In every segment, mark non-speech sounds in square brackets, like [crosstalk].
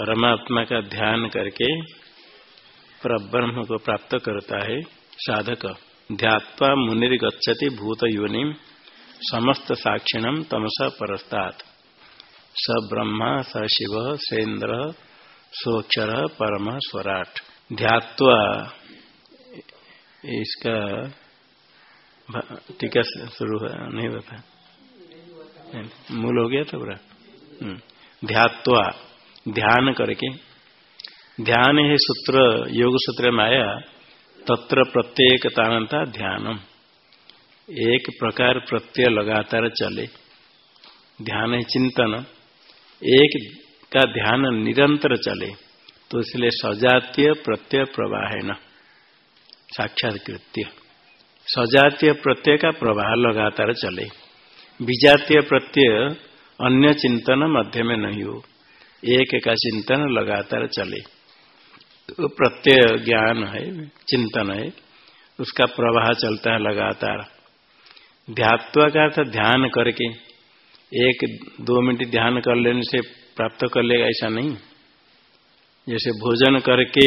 परमात्मा का ध्यान करके परब्रह्म को प्राप्त करता है, साधक। ध्यात्वा मुनिर गच्छति भूत योनि समस्त साक्षिणम तमसा परस्तात। स ब्रह्मा, स शिव, सेन्द्र सोक्षर परम, स्वराट। ध्यात्वा इसका टीका शुरू नहीं बता। मूल हो गया था पूरा? हम्म। ध्यात्वा ध्यान करके, ध्यान है सूत्र, योग सूत्र में आया, तत्र प्रत्येक तानता ध्यानम। एक प्रकार प्रत्यय लगातार चले। ध्यान है चिंतन। एक का ध्यान निरंतर चले तो इसलिए सजातीय प्रत्यय प्रवाह है न। साक्षात्कृत्य। सजातीय प्रत्यय का प्रवाह लगातार चले। विजातीय प्रत्यय अन्य चिंतन मध्य में नहीं हो। एक का चिंतन लगातार चले। तो प्रत्यय ज्ञान है, चिंतन है, उसका प्रवाह चलता है लगातार। ध्यात्व का अर्थ ध्यान करके, एक दो मिनट ध्यान कर लेने से प्राप्त कर लेगा, ऐसा नहीं। जैसे भोजन करके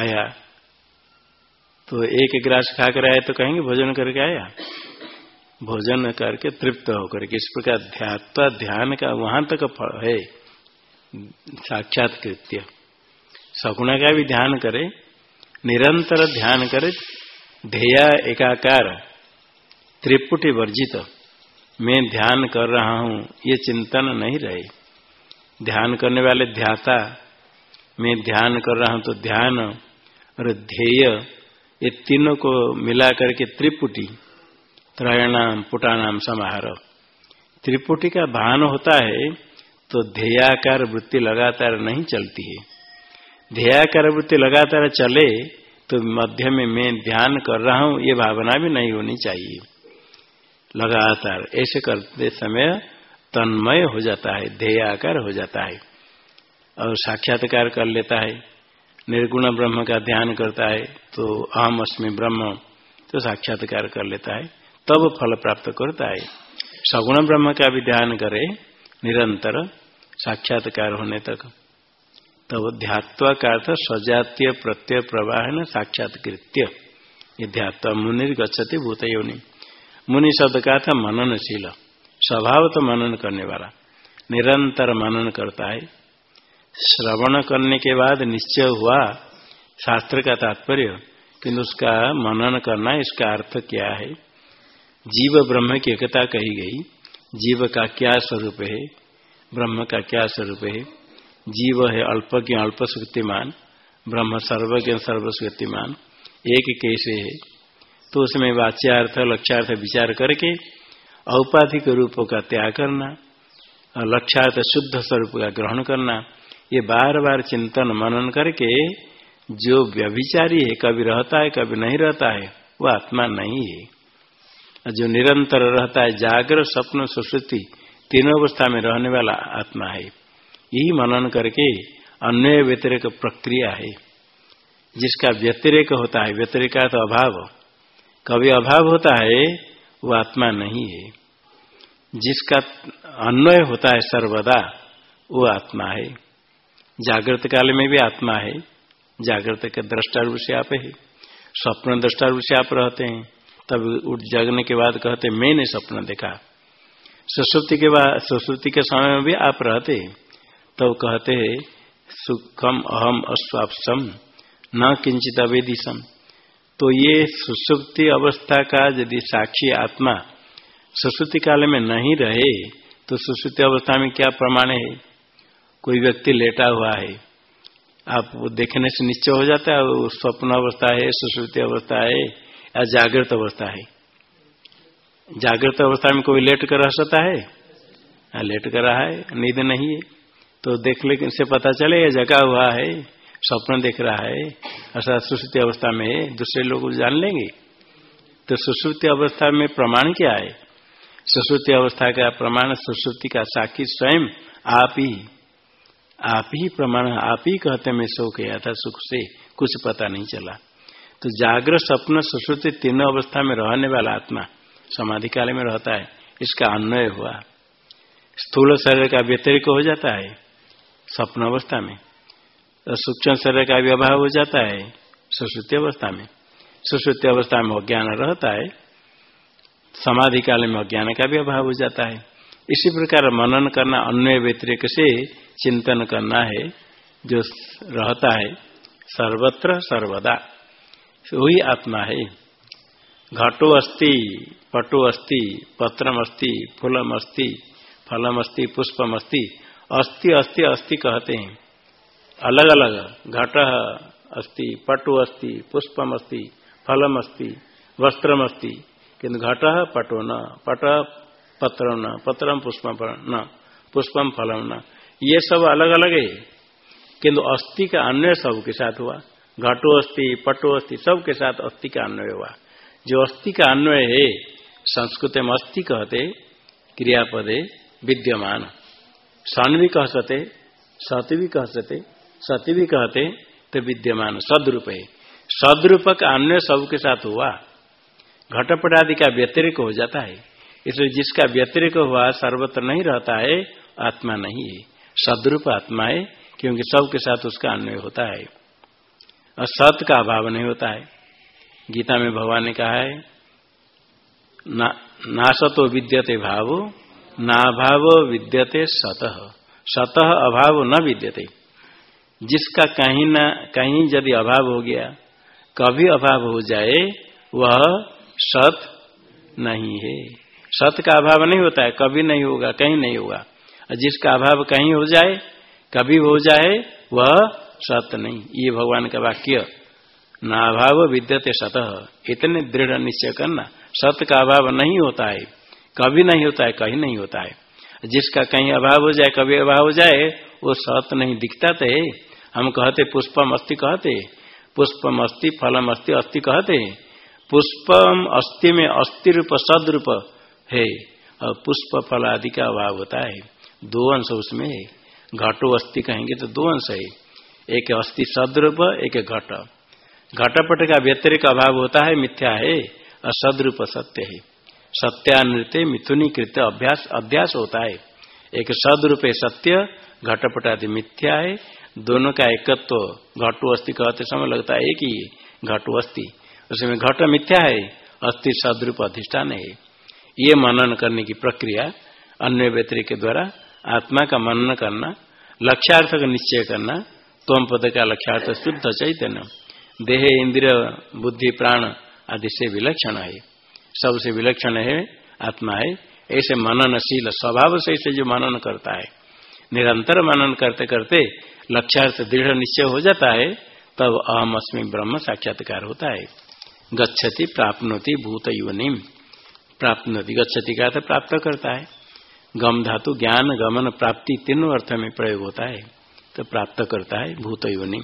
आया तो एक ग्रास खाकर आया तो कहेंगे भोजन करके आया। भोजन करके तृप्त होकर इस प्रकार ध्यात्वा, ध्यान का वहाँ तक है। साक्षात कृत्य सगुण का भी ध्यान करे, निरंतर ध्यान करे, ध्येया एकाकार, त्रिपुटी वर्जित। मैं ध्यान कर रहा हूँ, ये चिंतन नहीं रहे। ध्यान करने वाले ध्याता, मैं ध्यान कर रहा हूँ तो ध्यान और ध्येय, ये तीनों को मिला करके त्रिपुटी, त्रयणाम पुटानाम समाहार। त्रिपुटी का भान होता है तो ध्येयाकार वृत्ति लगातार नहीं चलती है। ध्येयाकार वृत्ति लगातार चले तो मध्य में मैं ध्यान कर रहा हूँ, ये भावना भी नहीं होनी चाहिए। लगातार, ऐसे करते समय तन्मय हो जाता है, ध्येयाकार हो जाता है, और साक्षात्कार कर लेता है, निर्गुण ब्रह्म का ध्यान करता है तो अहम अस्मि ब्रह्म तो साक्षात्कार कर लेता है, तब फल प्राप्त करता है। सगुण ब्रह्म का भी ध्यान करे, निरंतर साक्षात्कार होने तक। तब ध्यात्व का अर्थ सजातीय प्रत्यय प्रवाह न साक्षात्कृत्य ध्यात्व मुनि गच्छति भूत योनि मुनि शब्द का था मननशील। स्वभाव तो मनन करने वाला। निरंतर मनन करता है। श्रवण करने के बाद निश्चय हुआ शास्त्र का तात्पर्य किंतु उसका मनन करना इसका अर्थ क्या है। जीव ब्रह्म की एकता कही गई। जीव का क्या स्वरूप है? ब्रह्म का क्या स्वरूप है? जीव है अल्पज्ञ अल्प शक्तिमान ब्रह्म सर्वज्ञ, सर्वशक्तिमान। एक कैसे है? तो उसमें वाच्यार्थ, लक्ष्यार्थ विचार करके औपाधिक रूप का त्याग करना, और लक्ष्यार्थ शुद्ध स्वरूप का ग्रहण करना, ये बार बार चिंतन मनन करके जो व्यभिचारी है, कभी रहता है, कभी नहीं रहता है, वो आत्मा नहीं है। जो निरंतर रहता है जागर स्वप्न, सुश्रुति तीनों अवस्था में रहने वाला आत्मा है। यही मनन करके अन्य व्यतिरिक प्रक्रिया है। जिसका व्यतिरेक होता है, व्यतिरिक तो अभाव। कभी अभाव होता है, वो आत्मा नहीं है। जिसका अन्वय होता है सर्वदा, वो आत्मा है। जागृत काल में भी आत्मा है। जागृत के दृष्टा रूप से आप है। स्वप्न दृष्टा रूप से आप रहते हैं। तब उठ जगने के बाद कहते, मैंने स्वप्न देखा। सुश्रुति के बाद सुश्रुति के समय में भी आप रहते तो कहते हैं, सुखम अहम अस्वापसम, न किंचित अवेदिशम। तो ये सुसुप्ति अवस्था का यदि साक्षी आत्मा सुश्रुति काल में नहीं रहे तो सुश्रुति अवस्था में क्या प्रमाण है? कोई व्यक्ति लेटा हुआ है, आप देखने से निश्चय हो जाता है स्वप्न अवस्था है, सुश्रुति अवस्था है, या जागृत अवस्था है। जागृत अवस्था में कोई लेट कर रह सकता है? हाँ, लेट कर रहा है नींद नहीं है। तो देख ले से पता चले जगा हुआ है स्वप्न देख रहा है ऐसा सुश्रुति अवस्था में दूसरे लोग जान लेंगे। तो सुश्रुति अवस्था में प्रमाण क्या है? सुश्रुति अवस्था का प्रमाण सुश्रुति का साक्षी स्वयं आप ही। आप ही प्रमाण आप ही कहते मैं सो गया था सुख से कुछ पता नहीं चला। तो जागृत स्वप्न सुश्रुति तीनों अवस्था में रहने वाला आत्मा समाधि काल में रहता है, इसका अन्वय हुआ। स्थूल शरीर का व्यतिरिक हो जाता है स्वप्न अवस्था में। तो सूक्ष्म शरीर का भी अभाव हो जाता है, सुश्रुति अवस्था में। सुश्रुति अवस्था में अज्ञान रहता है समाधि काल में अज्ञान का भी अभाव हो जाता है। इसी प्रकार मनन करना अन्य व्यतिरिक से चिंतन करना है, जो रहता है, सर्वत्र सर्वदा। वही आत्मा है। घटो अस्ति। पटो अस्ति, पत्रम अस्ति, फूलम अस्ति, फलम अस्ति, पुष्पम अस्ति अस्ति अस्ति अस्ति कहते हैं। अलग अलग, घट अस्ति, पटु अस्ति, पुष्पम अस्ति, फलम अस्ति, वस्त्रम अस्ति, किन्तु घट पटो न, पट पत्र न पत्रम पुष्प न पुष्पम फलम न। ये सब अलग अलग है। किंतु अस्थि का अन्वय सब के साथ हुआ। घटो अस्थि पटो अस्थि सबके साथ अस्थि का अन्वय हुआ। जो अस्थि का अन्वय है संस्कृत में अस्थि कहते, क्रियापदे विद्यमान। सन भी कह सकते सत भी कह सकते सती भी कहते तो विद्यमान, सदरूप। है सदरूप का अन्वय सबके साथ हुआ। घटपट आदि का व्यतिरिक हो जाता है। इसलिए जिसका व्यतिरिक हुआ, सर्वत्र नहीं रहता है, आत्मा नहीं है। सदरूप आत्मा है, क्योंकि सबके साथ उसका अन्वय होता है। और सत का अभाव नहीं होता है। गीता में भगवान ने कहा है ना, विद्यते भाव नाभाव विद्यते सतह सतह अभाव न विद्यते। जिसका कहीं ना कहीं यदि अभाव हो गया कभी अभाव हो जाए वह सत नहीं है। सत का अभाव नहीं होता है कभी नहीं होगा कहीं नहीं होगा। जिसका अभाव कहीं हो जाए कभी हो जाए वह सत नहीं। ये भगवान का वाक्य नाभाव विद्यते सतह इतने दृढ़ निश्चय करना, सत का अभाव नहीं होता है। कभी नहीं होता है, कहीं नहीं होता है। जिसका कहीं अभाव हो जाए, कभी अभाव हो जाए, वो सत नहीं दिखता तो हम कहते, पुष्पम अस्थि कहते। पुष्पम अस्थि, फलम अस्थि अस्थि कहते। पुष्पम अस्थि में अस्थि रूप सदरूप है। और पुष्प, फल आदि का अभाव होता है। दो अंश उसमें है। घटो अस्थि कहेंगे तो दो अंश है। एक अस्थि सदरूप, एक घट। घटपट का व्यतिरिक अभाव होता है, मिथ्या है और सदरूप सत्य है। सत्यानृत्य मिथुनी कृत्य अभ्यास अध्यास होता है। एक सदरूप सत्य, घटपट आदि मिथ्या है। दोनों का एकत्व तो घटो अस्थि कहते समय लगता है कि घटो अस्थि। उसमें घट मिथ्या है, अस्थि सदरूप अधिष्ठान है। ये मनन करने की प्रक्रिया अन्य व्यतिरिक के द्वारा आत्मा का मनन करना, लक्ष्यार्थ का निश्चय करना तोम पद का लक्ष्यार्थ शुद्ध चैतन्य। देह, इंद्रिय, बुद्धि, प्राण आदि से विलक्षण है। सबसे विलक्षण है आत्मा है। ऐसे मननशील स्वभाव से ऐसे जो मनन करता है। निरंतर मनन करते करते लक्ष्यार्थ दृढ़ निश्चय हो जाता है, तब अहम अस्मी ब्रह्म साक्षात्कार होता है। गच्छति प्राप्नोति भूत युवनिम प्राप्त गच्छति का प्राप्त करता है। गम धातु ज्ञान गमन प्राप्ति तीनों अर्थ में प्रयोग होता है। तो प्राप्त करता है भूत योनि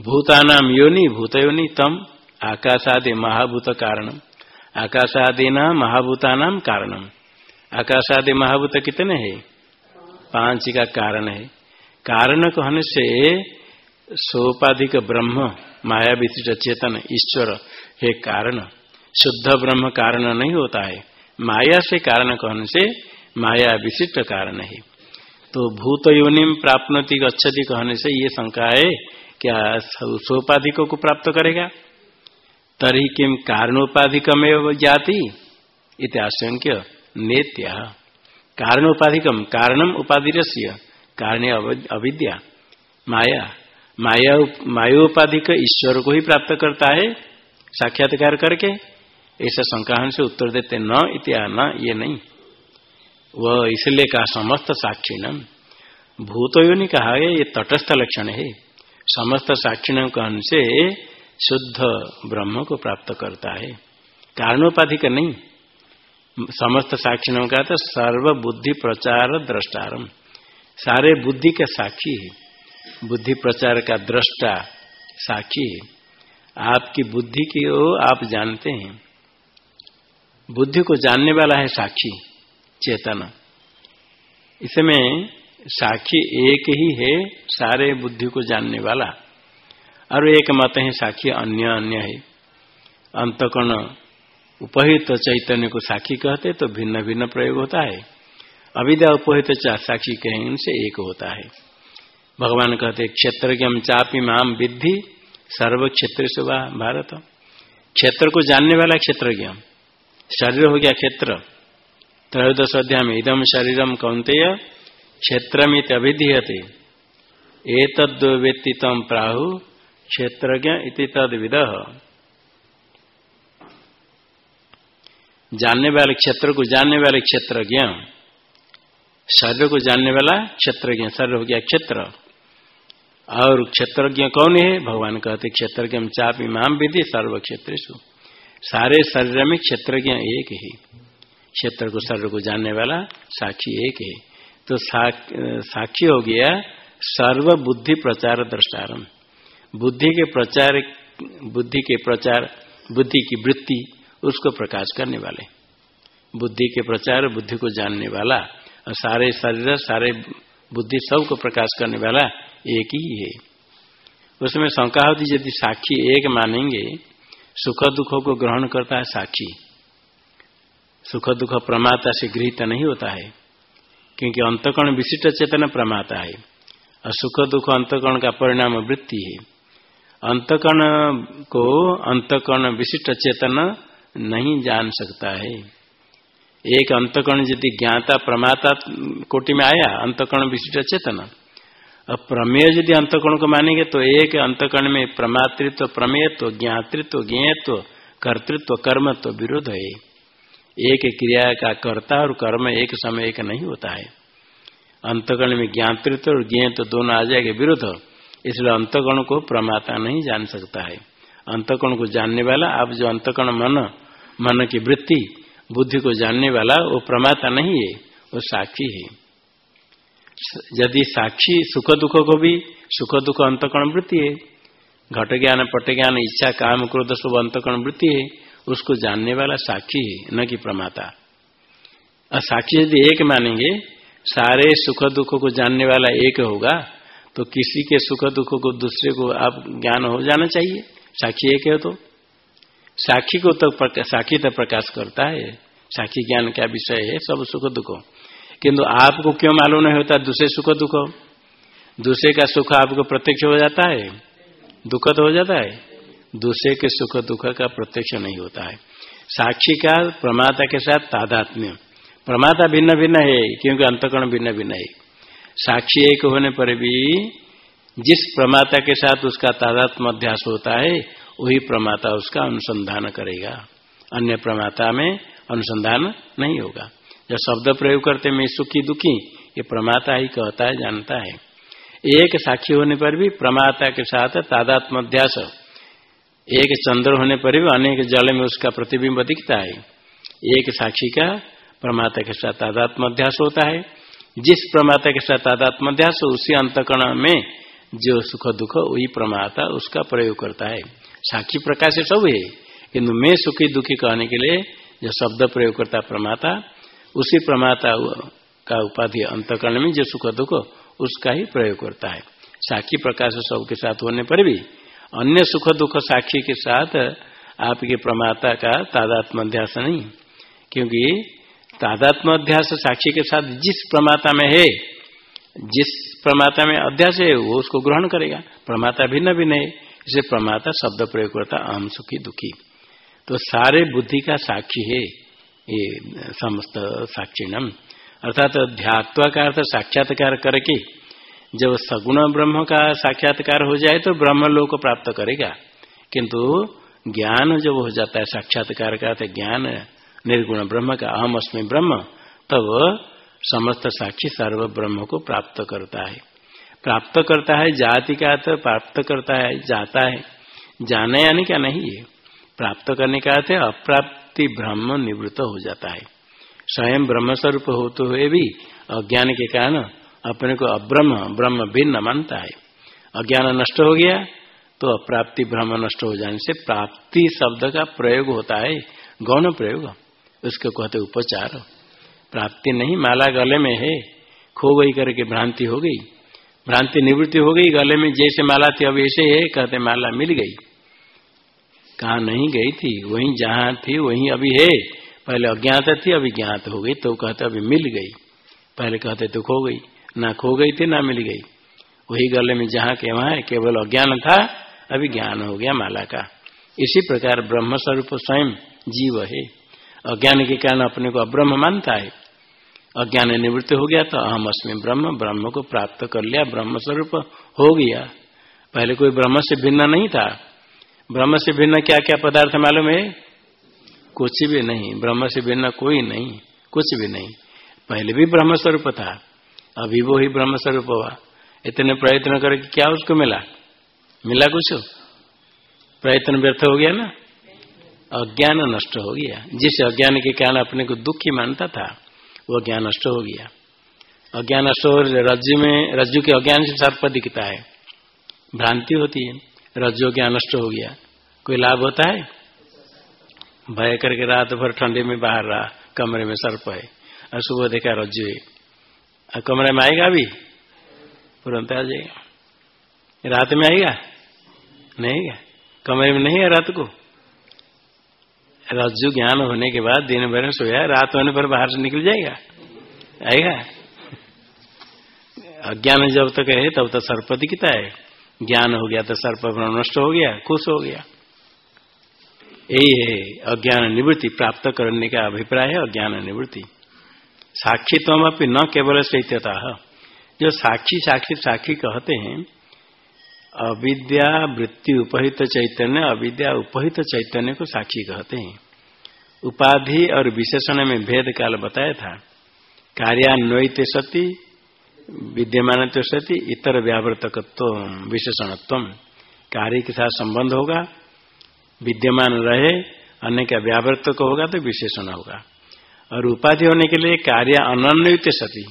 भूतानाम योनि भूत योनि तम, आकाशादि महाभूत कारणम। आकाशादि न महाभूतानाम कारणम। आकाशादि महाभूत कितने हैं? पाँच का कारण है। कारण कहने से सोपाधिक ब्रह्म माया विशिष्ट चेतन, ईश्वर है कारण। शुद्ध ब्रह्म कारण नहीं होता है। माया से कारण कहने से माया विशिष्ट कारण है। तो भूत योनिम प्राप्ति गच्छति कहने से ये शंका है क्या सोपाधिकों को प्राप्त करेगा? तरी किम कारणोपाधिकम जाति? इत्याशंक्य नेत्या। कारणोपाधिकम कारणम उपाधि कारण अविद्या। माया। माया मायोपाधिक ईश्वर को ही प्राप्त करता है। साक्षात्कार करके। ऐसा शंका से उत्तर देते न इत्या न, ये नहीं। वह इसलिए कहा समस्त साक्षी न भूत नहीं कहा ये तटस्थ लक्षण है। समस्त साक्षी कहन से शुद्ध ब्रह्म को प्राप्त करता है। कारणोपाधि का नहीं। समस्त साक्षी का तो सर्व बुद्धि प्रचार द्रष्टारम। सारे बुद्धि के साक्षी है। बुद्धि प्रचार का दृष्टा साक्षी है। आपकी बुद्धि की ओ आप जानते हैं। बुद्धि को जानने वाला है साक्षी, चेतन। इसमें साक्षी एक ही है, सारे बुद्धि को जानने वाला। और एक मत है साक्षी अन्य अन्य है। अंतकर्ण उपहित तो चैतन्य को साक्षी कहते तो भिन्न भिन्न प्रयोग होता है। अविद्या उपहित तो साक्षी कहें उनसे एक होता है। भगवान कहते क्षेत्र के हम चापी माम विद्धि सर्व क्षेत्र से भारत। क्षेत्र को जानने वाला क्षेत्रज्ञ शरीर हो गया क्षेत्र। त्रयोदश अध्याय में इदम शरीरम कौंतेय क्षेत्रमित अभिधीयते। एतद व्यक्तित्व प्राहु क्षेत्रज्ञ इति तद जानने वाले क्षेत्र को जानने वाले क्षेत्रज्ञ। शरीर को जानने वाला क्षेत्रज्ञ शरीर हो गया क्षेत्र। और क्षेत्रज्ञ कौन है? भगवान कहते क्षेत्रज्ञ चाप इमाम विधि सर्व क्षेत्र सारे शरीर में क्षेत्रज्ञ एक ही। क्षेत्र को शरीर को जानने वाला साक्षी एक है। तो साक्षी हो गया सर्व बुद्धि प्रचार दृष्टारम बुद्धि के प्रचार, बुद्धि के प्रचार, बुद्धि की वृत्ति, उसको प्रकाश करने वाले। बुद्धि के प्रचार, बुद्धि को जानने वाला, और सारे शरीर, सारे बुद्धि सबको प्रकाश करने वाला एक ही है। उसमें शंका होती, यदि साक्षी एक मानेंगे, सुख दुखों को ग्रहण करता है साक्षी। सुख दुख प्रमाता से गृहित नहीं होता है। क्योंकि अंतकर्ण विशिष्ट चेतन प्रमाता है, और सुख दुख अंतकर्ण का परिणाम वृत्ति है। अंतकर्ण को अंतकर्ण विशिष्ट चेतन नहीं जान सकता है। एक अंतकर्ण यदि ज्ञाता प्रमाता कोटि में आया, अंतकर्ण विशिष्ट चेतन अब प्रमेय यदि अंतकर्ण को मानेंगे तो एक अंतकर्ण में प्रमातृत्व, प्रमेयत्व, ज्ञातृत्व, ज्ञेयत्व, कर्तृत्व, कर्मत्व विरोध है। एक क्रिया का कर्ता और कर्म एक समय एक नहीं होता है। अंतकर्ण में ज्ञातृत्व और ज्ञेयत्व दोनों आ जाएगा विरुद्ध। इसलिए अंतकर्ण को प्रमाता नहीं जान सकता है। अंतकर्ण को जानने वाला आप जो अंतकर्ण मन मन की वृत्ति, बुद्धि को जानने वाला, वो प्रमाता नहीं है, वो साक्षी है। यदि साक्षी सुख दुख को भी, सुख दुख अंतकरण वृत्ति है। घट ज्ञान, पट ज्ञान, इच्छा, काम, क्रोध सब अंतकरण वृत्ति है। उसको जानने वाला साक्षी है, न कि प्रमाता। और साक्षी यदि एक मानेंगे, सारे सुख दुख को जानने वाला एक होगा तो किसी के सुख दुख को दूसरे को आप ज्ञान हो जाना चाहिए। साक्षी एक है तो। साक्षी को तो साक्षी तो प्रकाश करता है। साक्षी ज्ञान क्या विषय है, सब सुख दुख। किंतु आपको क्यों मालूम नहीं होता दूसरे सुख दुख? दूसरे का सुख आपको प्रत्यक्ष हो जाता है? दुखद हो जाता है? दूसरे के सुख दुख का प्रत्यक्ष नहीं होता है। साक्षी का प्रमाता के साथ तादात्म्य। प्रमाता भिन्न भिन्न है, क्योंकि अंतकरण भिन्न भिन्न है। साक्षी एक होने पर भी जिस प्रमाता के साथ उसका तादात्म अध्यास होता है, वही प्रमाता उसका अनुसंधान करेगा। अन्य प्रमाता में अनुसंधान नहीं होगा। जब शब्द प्रयोग करते मैं सुखी दुखी, ये प्रमाता ही कहता है, जानता है। एक साक्षी होने पर भी प्रमाता के साथ तादात्म अध्यास एक चंद्र होने पर भी अनेक जल में उसका प्रतिबिंब दिखता है। एक साक्षी का प्रमाता के साथ तादात्म अध्यास होता है। जिस प्रमाता के साथ तादात्म अध्यास उसी अंतकरण में जो सुख दुख, वही प्रमाता उसका प्रयोग करता है। साक्षी प्रकाश सब है किन्तु मैं सुखी दुखी कहने के लिए जो शब्द प्रयोग करता प्रमाता उसी प्रमाता का उपाधि अंतकरण में जो सुख दुख, उसका ही प्रयोग करता है। साक्षी प्रकाश सबके साथ होने पर भी अन्य सुख दुख साक्षी के साथ आपके प्रमाता का तादात्म अध्यास नहीं, क्योंकि तादात्म अध्यास साक्षी के साथ जिस प्रमाता में है, जिस प्रमाता में अध्यास है, वो उसको ग्रहण करेगा। प्रमाता भिन्न भिन्न है, इसे प्रमाता शब्द प्रयोग करता, अहम सुखी दुखी। तो सारे बुद्धि का साक्षी है, ये समस्त साक्षीणम। अर्थात ध्यात्वा का अर्थ साक्षात्कार करके जब सगुण ब्रह्म का साक्षात्कार हो जाए तो ब्रह्म लोग को प्राप्त करेगा। किंतु ज्ञान जब हो जाता है साक्षात्कार का अर्थ ज्ञान निर्गुण ब्रह्म का, अहम अस्मी ब्रह्म, तब समस्त साक्षी सर्व ब्रह्म को प्राप्त करता है। प्राप्त करता है, जाति का अर्थ प्राप्त करता है, जाता है। जाने यानी क्या नहीं है। प्राप्त करने का अर्थ अप्राप्ति ब्रह्म निवृत्त हो जाता है। स्वयं ब्रह्म स्वरूप होते हुए भी अज्ञान के कारण अपने को अब्रह्म, ब्रह्म भिन्न मानता है। अज्ञान नष्ट हो गया तो अप्राप्ति ब्रह्म नष्ट हो जाने से प्राप्ति शब्द का प्रयोग होता है। गौण प्रयोग। उसको कहते उपचार। प्राप्ति नहीं, माला गले में है। खो गई करके भ्रांति हो गई। भ्रांति निवृत्ति हो गई, गले में जैसे माला थी, अब ऐसे है, कहते माला मिल गई। कहा नहीं गई थी, वही जहाँ थी, वही अभी है। पहले अज्ञात थी, अभी ज्ञात हो गई तो कहते अभी मिल गई। पहले कहते तो खो गई। ना खो गई थी, ना मिल गई। वही गले में जहाँ के वहाँ केवल अज्ञान था, अभी ज्ञान हो गया माला का। इसी प्रकार ब्रह्म स्वरूप स्वयं जीव है। अज्ञान के कारण अपने को अब्रह्म मानता है। अज्ञान निवृत्त हो गया तो अहम अस्मी ब्रह्म ब्रह्म को प्राप्त कर लिया ब्रह्म स्वरूप हो गया। पहले कोई ब्रह्म से भिन्न नहीं था। ब्रह्म से भिन्न क्या क्या पदार्थ मालूम है? कुछ भी नहीं। ब्रह्म से भिन्न कोई नहीं, कुछ भी नहीं। पहले भी ब्रह्म स्वरूप था। अभी वो ही ब्रह्म स्वरूप हुआ। इतने प्रयत्न करके क्या उसको मिला? मिला कुछ? प्रयत्न व्यर्थ हो गया ना? अज्ञान नष्ट हो गया। जिस अज्ञान के कारण अपने को दुखी मानता था, वो ज्ञान नष्ट हो गया। अज्ञान नष्ट हो रज्जु में रज्जु के अज्ञान से सर्प दिखता है। भ्रांति होती है। रज्जु ज्ञान नष्ट हो गया। कोई लाभ होता है? भय करके रात भर ठंडे में बाहर रहा, कमरे में सर्प है। और सुबह देखा रज्जु है कमरे में आएगा अभी? तुरंत आ जाएगा। रात में आएगा? नहीं कमरे में नहीं है रात को? रज्जु ज्ञान होने के बाद दिन भर में सोया, रात होने पर बाहर से निकल जाएगा? आएगा? अज्ञान जब तक तो है, तब तक सर्प दिखता है। ज्ञान हो गया तो सर्प नष्ट हो गया, खुश हो गया। यही है अज्ञान निवृत्ति, प्राप्त करने का अभिप्राय है अज्ञान निवृत्ति। साक्षीत्व अपनी न केवल शैत्यता। जो साक्षी साक्षी साक्षी कहते हैं, अविद्या वृत्ति उपहित चैतन्य, अविद्या उपहित चैतन्य को साक्षी कहते हैं। उपाधि और विशेषण में भेद काल बताया था। कार्यान्वित सती विद्यमान सती, इतर व्यावर्तकत्व, विशेषणत्व। कार्य के साथ संबंध होगा, विद्यमान रहे, अन्य का व्यावर्तक होगा तो विशेषण होगा। और उपाधि होने के लिए कार्य अनन्वित सती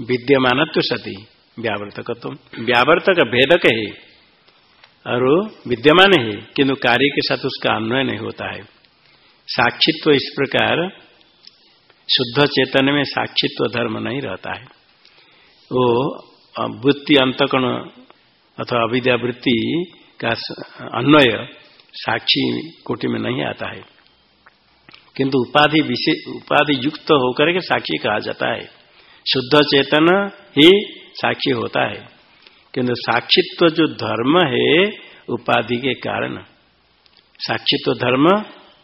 विद्यमान सती, व्यावर्तकत्व, व्यावर्तक भेदक है, और विद्यमान है, किंतु कार्य के साथ उसका अन्वय नहीं होता है। साक्षित्व इस प्रकार, शुद्ध चेतन में साक्षित्व धर्म नहीं रहता है। वो वृत्ति अंतकण अथवा अविद्या वृत्ति का अन्वय साक्षी कोटि में नहीं आता है। किंतु उपाधि विशेष उपाधि युक्त होकर के साक्षी कहा जाता है। शुद्ध चेतन ही साक्षी होता है। किंतु साक्षित्व जो धर्म है, उपाधि के कारण। साक्षित्व धर्म,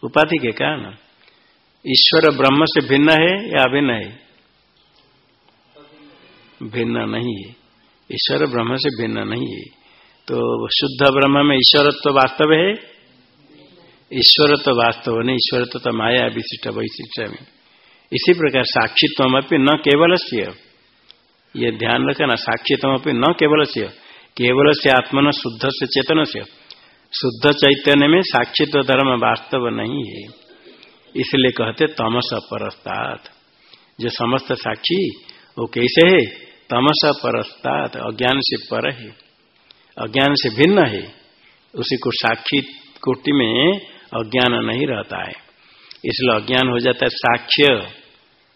उपाधि के कारण। ईश्वर ब्रह्म से भिन्न है या अभिन्न है? भिन्न नहीं है। ईश्वर ब्रह्म से भिन्न नहीं है। तो शुद्ध ब्रह्म में ईश्वरत्व वास्तव है ईश्वरत्व वास्तव नहीं ईश्वर तो माया विशिष्ट वैशिष्ट में इसी प्रकार साक्षित्व अपनी न केवल से ये ध्यान रखना साक्षितम न केवल से केवल से आत्मन शुद्ध से चेतन से शुद्ध चैतन्य में साक्षित्व धर्म वास्तव नहीं है। इसलिए कहते तमस परस्तात। जो समस्त साक्षी, वो कैसे है? तमस परस्तात। अज्ञान से पर है। अज्ञान से भिन्न है। उसी को साक्षी कोटि में अज्ञान नहीं रहता है। इसलिए अज्ञान हो जाता है साक्ष्य,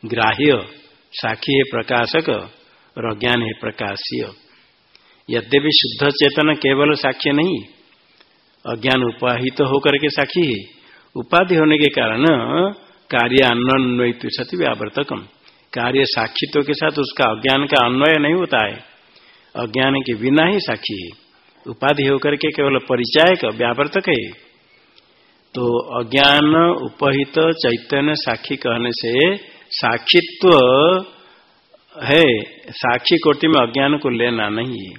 ग्राह्य। साक्षी है प्रकाशक और अज्ञान है प्रकाशीय। यद्यपि शुद्ध चेतन केवल साक्ष्य नहीं, अज्ञान उपाहित तो होकर के साक्षी है। उपाधि होने के कारण कार्य अन्वयित सती व्यावर्तकम। कार्य साक्षित्व के साथ उसका अज्ञान का अन्वय नहीं होता है। अज्ञान के बिना ही साक्षी है। उपाधि होकर के केवल परिचायक, व्यावर्तक है। तो अज्ञान उपहित चैतन्य साक्षी कहने से साक्षित्व है। साक्षी कोटि में अज्ञान को लेना नहीं है।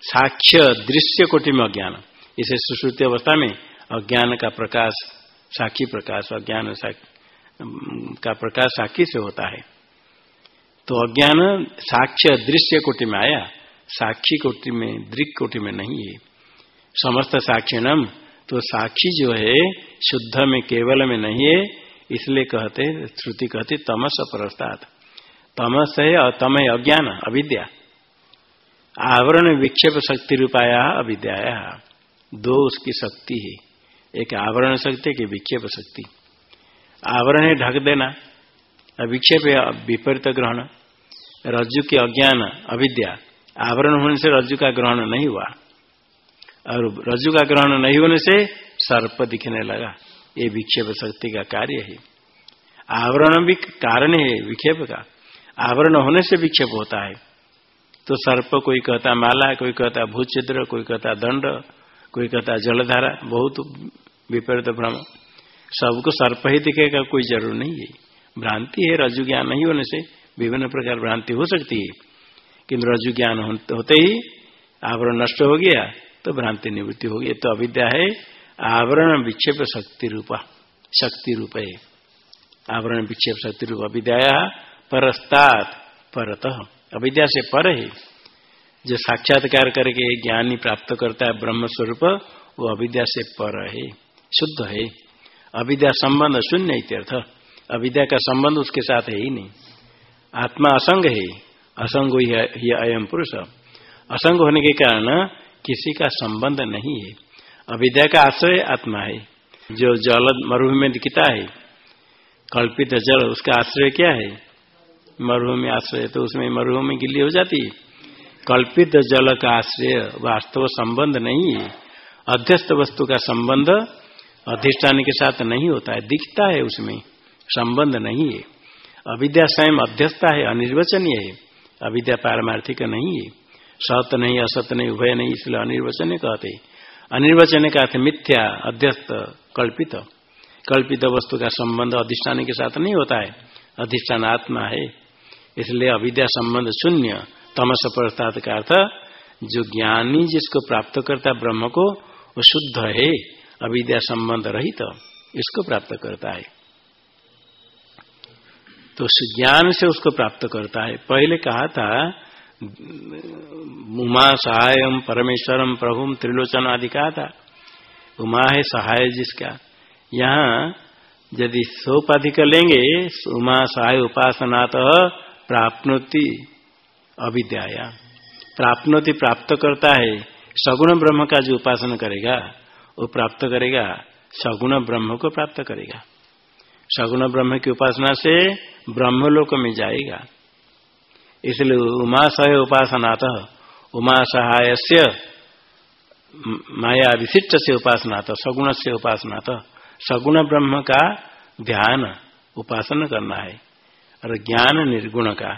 साक्ष्य दृश्य कोटि में अज्ञान। इसे सुश्रुति अवस्था में अज्ञान का प्रकाश, साक्षी प्रकाश, अज्ञान का प्रकाश साक्षी से होता है। तो अज्ञान साक्ष्य दृश्य कोटि में आया। साक्षी कोटि में दृक कोटि में नहीं है। समस्त साक्षिणम तो साक्षी जो है, शुद्ध में, केवल में नहीं है, इसलिए कहते श्रुति कहते तमस प्रस्ताद तमस है है अज्ञान, अविद्या। आवरण विक्षेप शक्ति रूपाया अविद्या दो उसकी शक्ति है। एक आवरण शक्ति, एक विक्षेप शक्ति। आवरण है, ढक देना। विक्षेप है, विपरीत ग्रहण। रज्जु के अज्ञान, अविद्या। आवरण होने से रज्जु का ग्रहण नहीं हुआ। और रज्जु का ग्रहण नहीं होने से सर्प दिखने लगा। ये विक्षेप शक्ति का कार्य है। आवरण भी कारण है विक्षेप का। आवरण होने से विक्षेप होता है। तो सर्प कोई कहता माला, कोई कहता भूचिद्र कोई कहता दंड, कोई कहता जलधारा, बहुत विपरीत भ्रम। सबको सर्प ही दिखेगा, कोई ज़रूर नहीं है। भ्रांति है रजु ज्ञान नहीं होने से विभिन्न प्रकार भ्रांति हो सकती है। किन्तु रजु ज्ञान होते ही आवरण नष्ट हो गया। तो भ्रांति निवृत्ति होगी। तो अविद्या है। आवरण विक्षेप शक्ति रूपा। शक्ति रूप है। आवरण विक्षेप शक्ति रूप अविद्या परस्तात परत। अविद्या से पर है। जो साक्षात्कार करके ज्ञानी प्राप्त करता है ब्रह्म स्वरूप वो अविद्या से पर है। शुद्ध है। अविद्या संबंध शून्य इत्यर्थ। अविद्या का संबंध उसके साथ है ही नहीं। आत्मा असंग है। असंग ही अयम पुरुष। असंग होने के कारण किसी का संबंध नहीं है। अविद्या का आश्रय आत्मा है। जो जल मरुभूमि में दिखता है, कल्पित जल उसका आश्रय क्या है? मरुभूमि आश्रय तो उसमें मरुभूमि गिल्ली हो जाती है। कल्पित जल का आश्रय वास्तव संबंध नहीं है। अध्यस्त वस्तु का संबंध अधिष्ठान के साथ नहीं होता है, दिखता है उसमें, संबंध नहीं है। अविद्या स्वयं अध्यस्ता है, अनिर्वचनीय है। अविद्या पारमार्थिक नहीं है। सत्य नहीं, असत नहीं, उभय नहीं, इसलिए अनिर्वचन कहते। अनिर्वचन का अर्थ मिथ्या, अध्यस्त, कल्पित। कल्पित वस्तु का संबंध अधिष्ठान के साथ नहीं होता है। अधिष्ठान आत्मा है। इसलिए अविद्या संबंध शून्य, तमस प्रस्ताद का अर्थ, जो ज्ञानी जिसको प्राप्त करता है ब्रह्म को, वो शुद्ध है। अविद्या संबंध रहित, इसको प्राप्त करता है। तो ज्ञान से उसको प्राप्त करता है। पहले कहा था उमा सहाय परमेश्वरम प्रभु त्रिलोचन आदि कहा था उमा है सहाय जिसका। यहाँ यदि सोपाधिक लेंगे उमा सहाय उपासनात प्राप्नोति अविद्या प्राप्नोति प्राप्त करता है, सगुण ब्रह्म का जो उपासना करेगा, वो प्राप्त करेगा, सगुण ब्रह्म को प्राप्त करेगा। सगुण ब्रह्म की उपासना से ब्रह्मलोक में जाएगा। इसलिए उमा सह उपासनात उमा सहाय से माया विशिष्ट से उपासनात सगुण से उपासनात सगुण ब्रह्म का ध्यान उपासना करना है और ज्ञान निर्गुण का।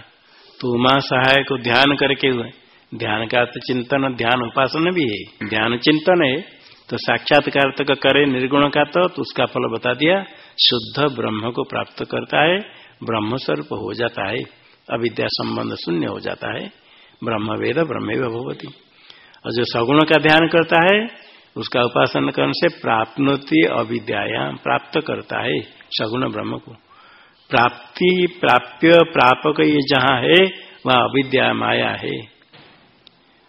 तो उमा सहाय को ध्यान करके हुए। ध्यान का तो चिंतन ध्यान उपासना भी है। ध्यान चिंतन है तो साक्षात्कार तक करे निर्गुण का तो, तो उसका फल बता दिया शुद्ध ब्रह्म को प्राप्त करता है ब्रह्म स्वरूप हो जाता है। अविद्या संबंध शून्य हो जाता है। ब्रह्म वेद ब्रह्म भगवती और जो सगुण का ध्यान करता है, उसका उपासना करने से प्राप्नोति अविद्यायाम प्राप्त करता है सगुण ब्रह्म को। प्राप्ति, प्राप्य, प्रापक ये जहाँ है, वहाँ अविद्या माया है।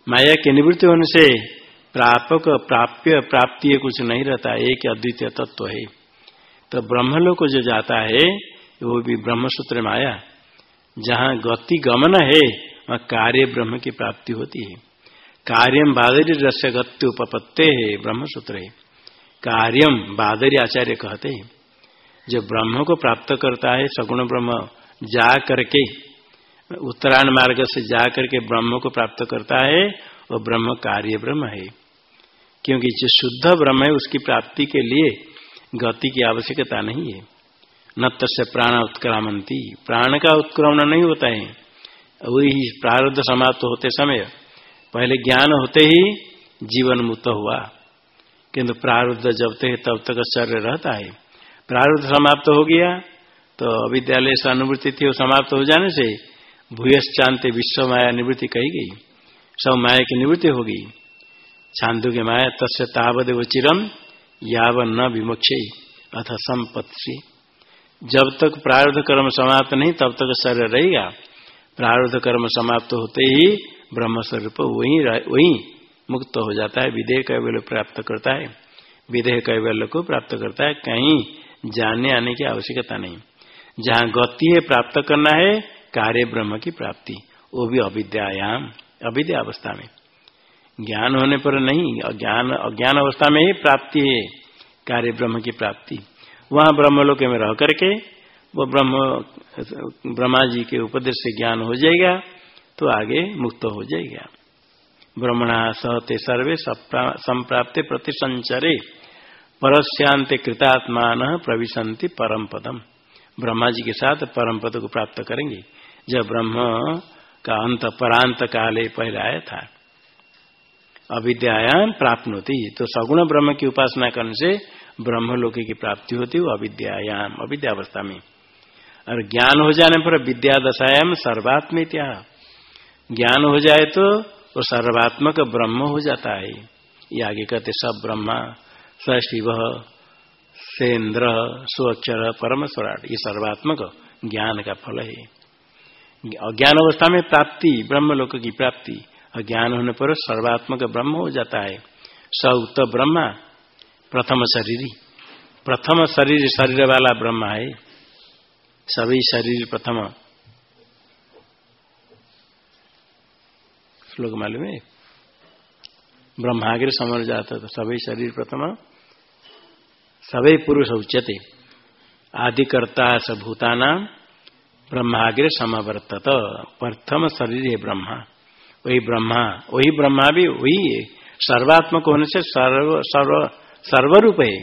माया के निवृत्ति होने से प्रापक, प्राप्य, प्राप्ति कुछ नहीं रहता, एक अद्वितीय तत्व है। तो ब्रह्मलोक जो जाता है, वो भी ब्रह्मसूत्र माया। जहाँ गति गमन है, वहाँ कार्य ब्रह्म की प्राप्ति होती है। कार्यम बादरी रस्य गत्य उपपत्ते है ब्रह्म सूत्र है। कार्यम बादरी आचार्य कहते हैं। जो ब्रह्म को प्राप्त करता है, सगुण ब्रह्म जा करके, उत्तरायण मार्ग से जा करके ब्रह्म को प्राप्त करता है, वो ब्रह्म कार्य ब्रह्म है। क्योंकि जो शुद्ध ब्रह्म है, उसकी प्राप्ति के लिए गति की आवश्यकता नहीं है। न तस्य प्राण उत्क्रामंती प्राण का उत्क्रमण नहीं होता है। वही प्रारब्ध समाप्त होते समय, पहले ज्ञान होते ही जीवन मुक्त हुआ। किंतु प्रारब्ध जब तक तब तक शरीर रहता है। प्रारब्ध समाप्त हो गया तो विद्यालय से अनुवृत्ति थी, वो समाप्त हो जाने से भूयश्चांत विश्व माया निवृत्ति कही गई। सब माया की निवृत्ति हो गई। छांदु के माया तस्य तावदेव चिरम याव न विमुक्ष अथ संपत्ति। जब तक प्रारब्ध कर्म समाप्त नहीं, तब तक शरीर रहेगा। प्रारब्ध कर्म समाप्त होते ही ब्रह्म स्वरूप वही वही मुक्त हो जाता है विधेय कैवल्य प्राप्त करता है। विधेय कैवल्य को प्राप्त करता है, कहीं जाने आने की आवश्यकता नहीं। जहाँ गति है, प्राप्त करना है, कार्य ब्रह्म की प्राप्ति। वो भी अविद्यायाम, अविद्या अवस्था में। ज्ञान होने पर नहीं, अज्ञान अज्ञान अवस्था में ही प्राप्ति है, कार्य ब्रह्म की प्राप्ति। वहाँ ब्रह्मलोक में रह करके वो ब्रह्म, ब्रह्मा जी के उपदेश से ज्ञान हो जाएगा तो आगे मुक्त हो जाएगा। ब्रह्मणा सहते सर्वे संप्राप्ते प्रतिसंचरे परस्यांत कृतात्मान प्रविशंति परम पदम। ब्रह्मा जी के साथ परम पद को प्राप्त करेंगे। जब ब्रह्म का अंत, परांत काले पहले आया था अविद्यायाम प्राप्त होती तो सगुण ब्रह्म की उपासना करने से ब्रह्मलोक की प्राप्ति होती है अविद्यायाम, अविद्यावस्था में। और ज्ञान हो जाने पर विद्या दशायाम सर्वात्म ज्ञान हो जाए तो वो सर्वात्मक ब्रह्म हो जाता है। ये आगे कहते सब ब्रह्मा, स शिव सेन्द्र सुअक्षर परम स्वराट। ये सर्वात्मक ज्ञान का फल है। अज्ञान अवस्था में प्राप्ति ब्रह्म लोक की प्राप्ति। अज्ञान होने पर सर्वात्मक ब्रह्म हो जाता है। स उत ब्रह्मा प्रथम शरीर। प्रथम शरीर शरीर वाला ब्रह्म है। सभी शरीर प्रथम। श्लोक मालूम है? ब्रह्माग्र समर जाता तो सभी शरीर प्रथम। सभी पुरुष उच्यते। आदिकर्ता स भूताना ब्रह्माग्र समवर्तत। प्रथम शरीर है ब्रह्मा। वही ब्रह्मा वही ब्रह्मा भी वही सर्वात्मक होने से सर्व सर्व सर्वरूप। है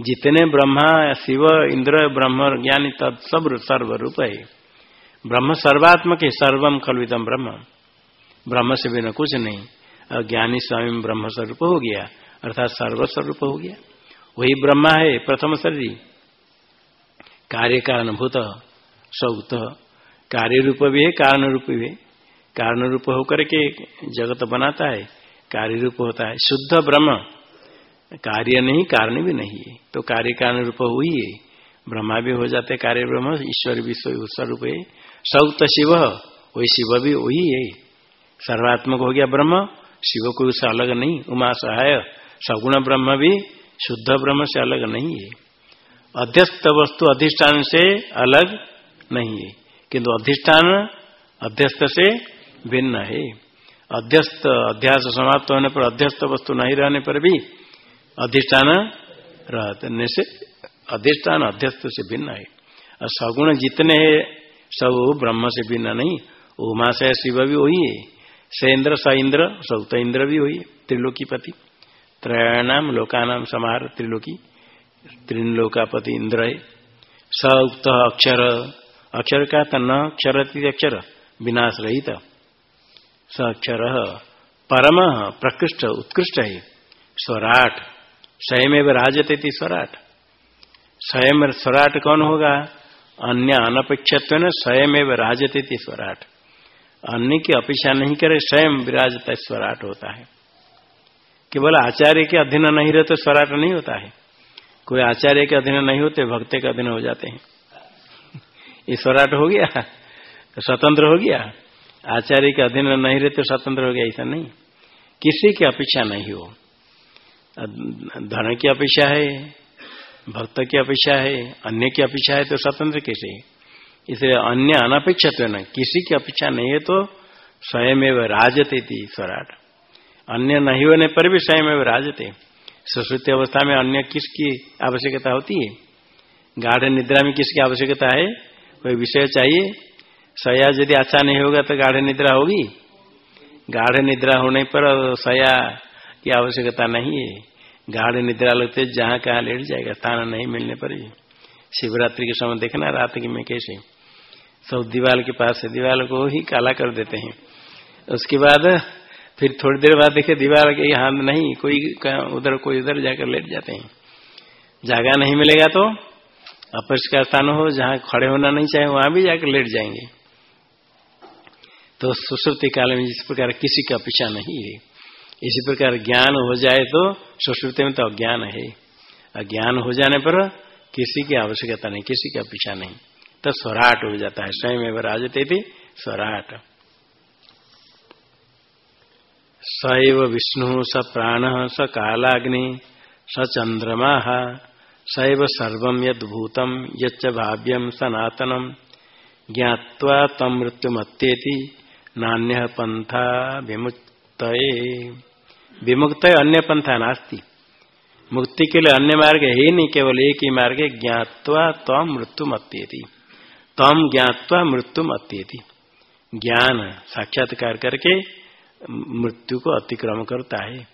जितने ब्रह्मा, शिव, इंद्र, ब्रह्म, ज्ञानी तब सब सर्वरूप। है ब्रह्म सर्वात्मक है सर्वम कलविदम ब्रह्म। ब्रह्म से बिना कुछ नहीं। और ज्ञानी स्वामी ब्रह्म स्वरूप हो गया, अर्थात सर्वस्वरूप हो गया। वही ब्रह्मा है, प्रथम शरीर। कार्य का अनुभूत, सौत। कार्य रूप भी है कारण रूप भी है। कारण रूप होकर के जगत बनाता है कार्य रूप होता है। शुद्ध ब्रह्म। कार्य नहीं, कारण भी नहीं है। तो कार्य कारण रूप हुई है। ब्रह्मा भी हो जाते कार्य ब्रह्म, ईश्वर भी स्वरूप है। सौत शिव, वही शिव भी वही है। सर्वात्मक हो गया ब्रह्म शिव को उससे अलग नहीं, उमा सहाय, सगुण ब्रह्म भी शुद्ध ब्रह्म से अलग नहीं है। अध्यस्त वस्तु अधिष्ठान से अलग नहीं है। किंतु अधिष्ठान अध्यस्त से भिन्न है। अध्यस्त अध्यास समाप्त होने पर अध्यस्त वस्तु नहीं रहने पर भी अधिष्ठान रहने से अधिष्ठान अध्यस्त से भिन्न है। और सगुण जितने हैं, सब ब्रह्म से भिन्न नहीं। उमा से शिव भी वही है। स इंद्र स इंद्र, सौत इंद्र भी हुई त्रिलोकीपति। त्रयाणाम लोकानाम समार त्रिलोकी। त्रिलोकापति इंद्र है। स उक्त अक्षर। अक्षर का तन अक्षर अक्षर। विनाश रहित। स अक्षर परम प्रकृष्ट, उत्कृष्ट है। स्वराट। स्वयं राजते थी स्वराट। स्वयं स्वराट कौन होगा? अन्य अनपेक्षत्व स्वयं राजते थी स्वराट। अन्य की अपेक्षा नहीं करे, स्वयं विराजता स्वराट होता है। केवल आचार्य के अधीन नहीं रहते स्वराट नहीं होता है। कोई आचार्य के अधीन नहीं होते, भक्त के अधीन हो जाते हैं। ये स्वराट हो गया तो स्वतंत्र हो गया। आचार्य के अधीन नहीं रहते स्वतंत्र हो गया, ऐसा नहीं। किसी की अपेक्षा नहीं हो। धन की अपेक्षा है, भक्त की अपेक्षा है, अन्य की अपेक्षा है तो स्वतंत्र कैसे? इसलिए अन्य अनपेक्षा अनपेक्षित न, किसी की अपेक्षा नहीं है तो स्वयं राजते थी स्वराट। अन्य नहीं होने पर भी स्वयं राजते। सुश्रुति अवस्था में अन्य किसकी आवश्यकता होती है? गाढ़ निद्रा में किसकी आवश्यकता है? कोई विषय चाहिए? सया यदि अच्छा नहीं होगा तो गाढ़ निद्रा होगी। गाढ़ निद्रा होने पर सया की आवश्यकता नहीं है। गाढ़ निद्रा लगते जहाँ कहाँ लेट जाएगा स्थान नहीं मिलने पर ही। शिवरात्रि के समय देखना, रात की में कैसे? सब दीवार के पास है दीवार को ही काला कर देते हैं। उसके बाद, फिर थोड़ी देर बाद देखे दीवार के हाथ नहीं, कोई उधर कोई उधर जाकर लेट जाते हैं। जागा नहीं मिलेगा तो अपरिष्कार स्थान हो, जहाँ खड़े होना नहीं चाहे, वहाँ भी जाकर लेट जाएँगे। तो सुश्रुति काल में जिस प्रकार किसी का अपेक्षा नहीं है। इसी प्रकार ज्ञान हो जाए तो सुश्रुति में तो अज्ञान है अज्ञान हो जाने पर किसी की आवश्यकता नहीं, किसी की अपेक्षा नहीं। तो स्वराट हो जाता है, स्वयं एवं राजते थी स्वराट। सैव विष्णु, स प्राण, स कालाग्नि, स चंद्रमा सैव सर्व यदूतम यच्च सनातनम ज्ञावा तम मृत्युमत्येति, नान्य पंथा विमुक्त विमुक्त अन्य पंथा नास्ती। मुक्ति के लिए अन्य मार्ग है नहीं, केवल एक ही मार्ग है ज्ञावा तम मृत्युमत्येति तम ज्ञातवा मृत्यु अत्यति। ज्ञान साक्षात्कार करके मृत्यु को अतिक्रम करता है।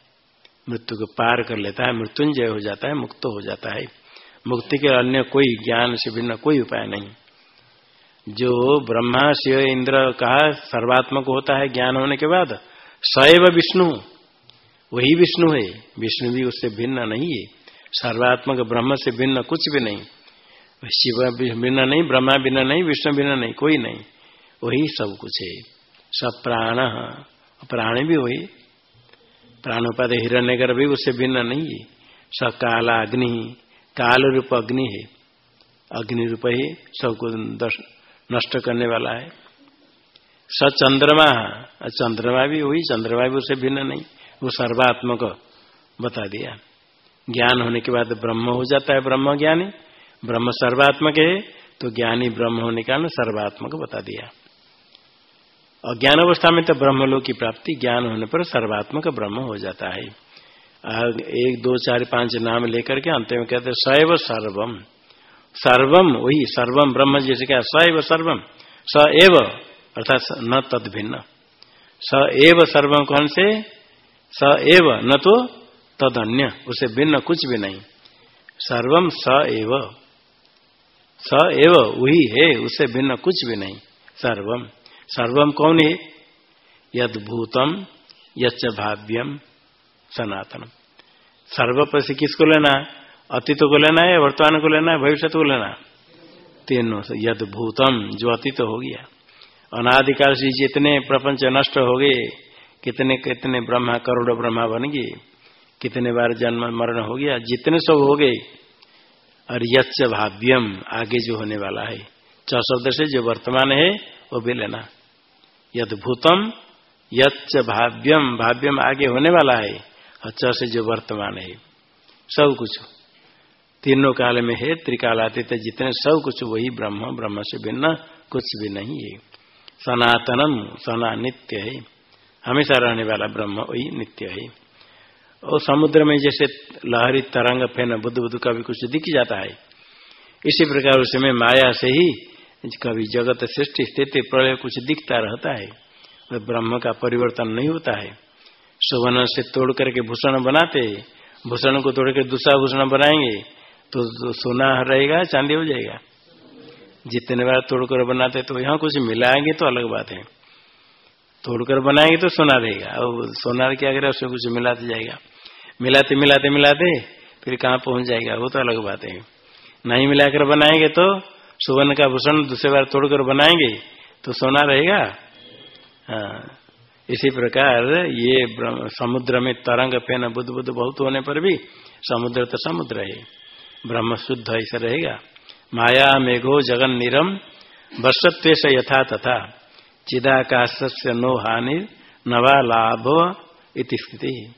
मृत्यु को पार कर लेता है, मृत्युंजय हो जाता है, मुक्त हो जाता है। मुक्ति के अन्य कोई ज्ञान से भिन्न कोई उपाय नहीं। जो ब्रह्मा, शिव, इंद्र कहा, सर्वात्मक होता है ज्ञान होने के बाद, सैव विष्णु। वही विष्णु है। विष्णु भी उससे भिन्न नहीं है। सर्वात्मक ब्रह्म से भिन्न कुछ भी नहीं। शिव भिन्न नहीं, ब्रह्मा भिन्न नहीं, विष्णु भिन्न नहीं, कोई नहीं। वही सब कुछ है। सब प्राण प्राण भी वही। प्राण उपाधि हिरण्य भी उससे भिन्न नहीं है। स काला अग्नि काल रूप अग्नि है। अग्नि रूप ही सबको नष्ट करने वाला है। स चंद्रमा चंद्रमा भी वही। चंद्रमा भी उससे भिन्न नहीं। वो सर्वात्मक बता दिया। ज्ञान होने के बाद ब्रह्म हो जाता है ब्रह्म ज्ञानी ब्रह्म सर्वात्मक है तो ज्ञानी ब्रह्म होने का सर्वात्मक बता दिया। अज्ञान अवस्था में तो ब्रह्मलोक की प्राप्ति, ज्ञान होने पर सर्वात्मक ब्रह्म हो जाता है। एक, दो, चार, पाँच नाम लेकर के अंत में कहते सैव सर्वम। सर्वम, वही सर्वम, ब्रह्म जैसे क्या सैव सर्वम। स एव, अर्थात न तद भिन्न स एव सर्वम कौन से? स एव न तो तद अन्य उसे भिन्न कुछ भी नहीं। सर्वम स एव। स एव वही है, उसे भिन्न कुछ भी नहीं। सर्वम सर्वम कौन है? यद भूतम यच्च भाव्यम, सनातनम। सर्व पर से किसको लेना अतीत को लेना है वर्तमान को लेना है, भविष्य को लेना तीनों से। यद भूतम जो अतीत हो गया। अनादिकाल से जितने प्रपंच नष्ट हो गए कितने कितने ब्रह्मा, करोड़ ब्रह्मा बन गए कितने बार जन्म, मरण हो गया, जितने सब हो गए। और यच्च भाव्यम, आगे जो होने वाला है। च शब्द से जो वर्तमान है, वो भी लेना। यद भूतम, यच्च भाव्यम भाव्यम आगे होने वाला है, और च से जो वर्तमान है। सब कुछ। तीनों काल में है, त्रिकालातीत जितने सब कुछ, वही ब्रह्म ब्रह्म से भिन्न कुछ भी नहीं है। सनातनम सना नित्य है। हमेशा रहने वाला ब्रह्म वही नित्य है। और समुद्र में जैसे लहरी, तरंग, फेन, बुद्ध बुद्ध कभी कुछ दिख जाता है। इसी प्रकार उसमें माया से ही कभी जगत सृष्टि, स्थिति, प्रलय कुछ दिखता रहता है। वह ब्रह्म का परिवर्तन नहीं होता है। सुवर्ण से तोड़ करके भूषण बनाते, भूषण को तोड़ कर दूसरा भूषण बनाएँगे तो सोना रहेगा, चांदी हो जाएगा। जितने बार तोड़कर बनाते तो यहाँ कुछ मिलाएँगे तो अलग बात है। तोड़कर बनाएँगे तो सोना रहेगा और सोना क्या करेगा उसमें कुछ मिलाते जाएगा। मिलाते मिलाते मिलाते, फिर कहाँ पहुँच जाएगा? वो तो अलग बात है। नहीं मिलाकर बनाएँगे तो सुवर्ण का भूषण दूसरे बार तोड़कर बनाएँगे तो सोना रहेगा? हाँ। इसी प्रकार ये समुद्र में तरंग फेन बुद्ध बुद्ध बहुत होने पर भी समुद्र तो समुद्र है। ब्रह्म शुद्ध ऐसा रहेगा। माया मेघो जगन निरम वर्षत्व यथा तथा। चिदाकाश से नो हानि नवा लाभ इति स्थिति।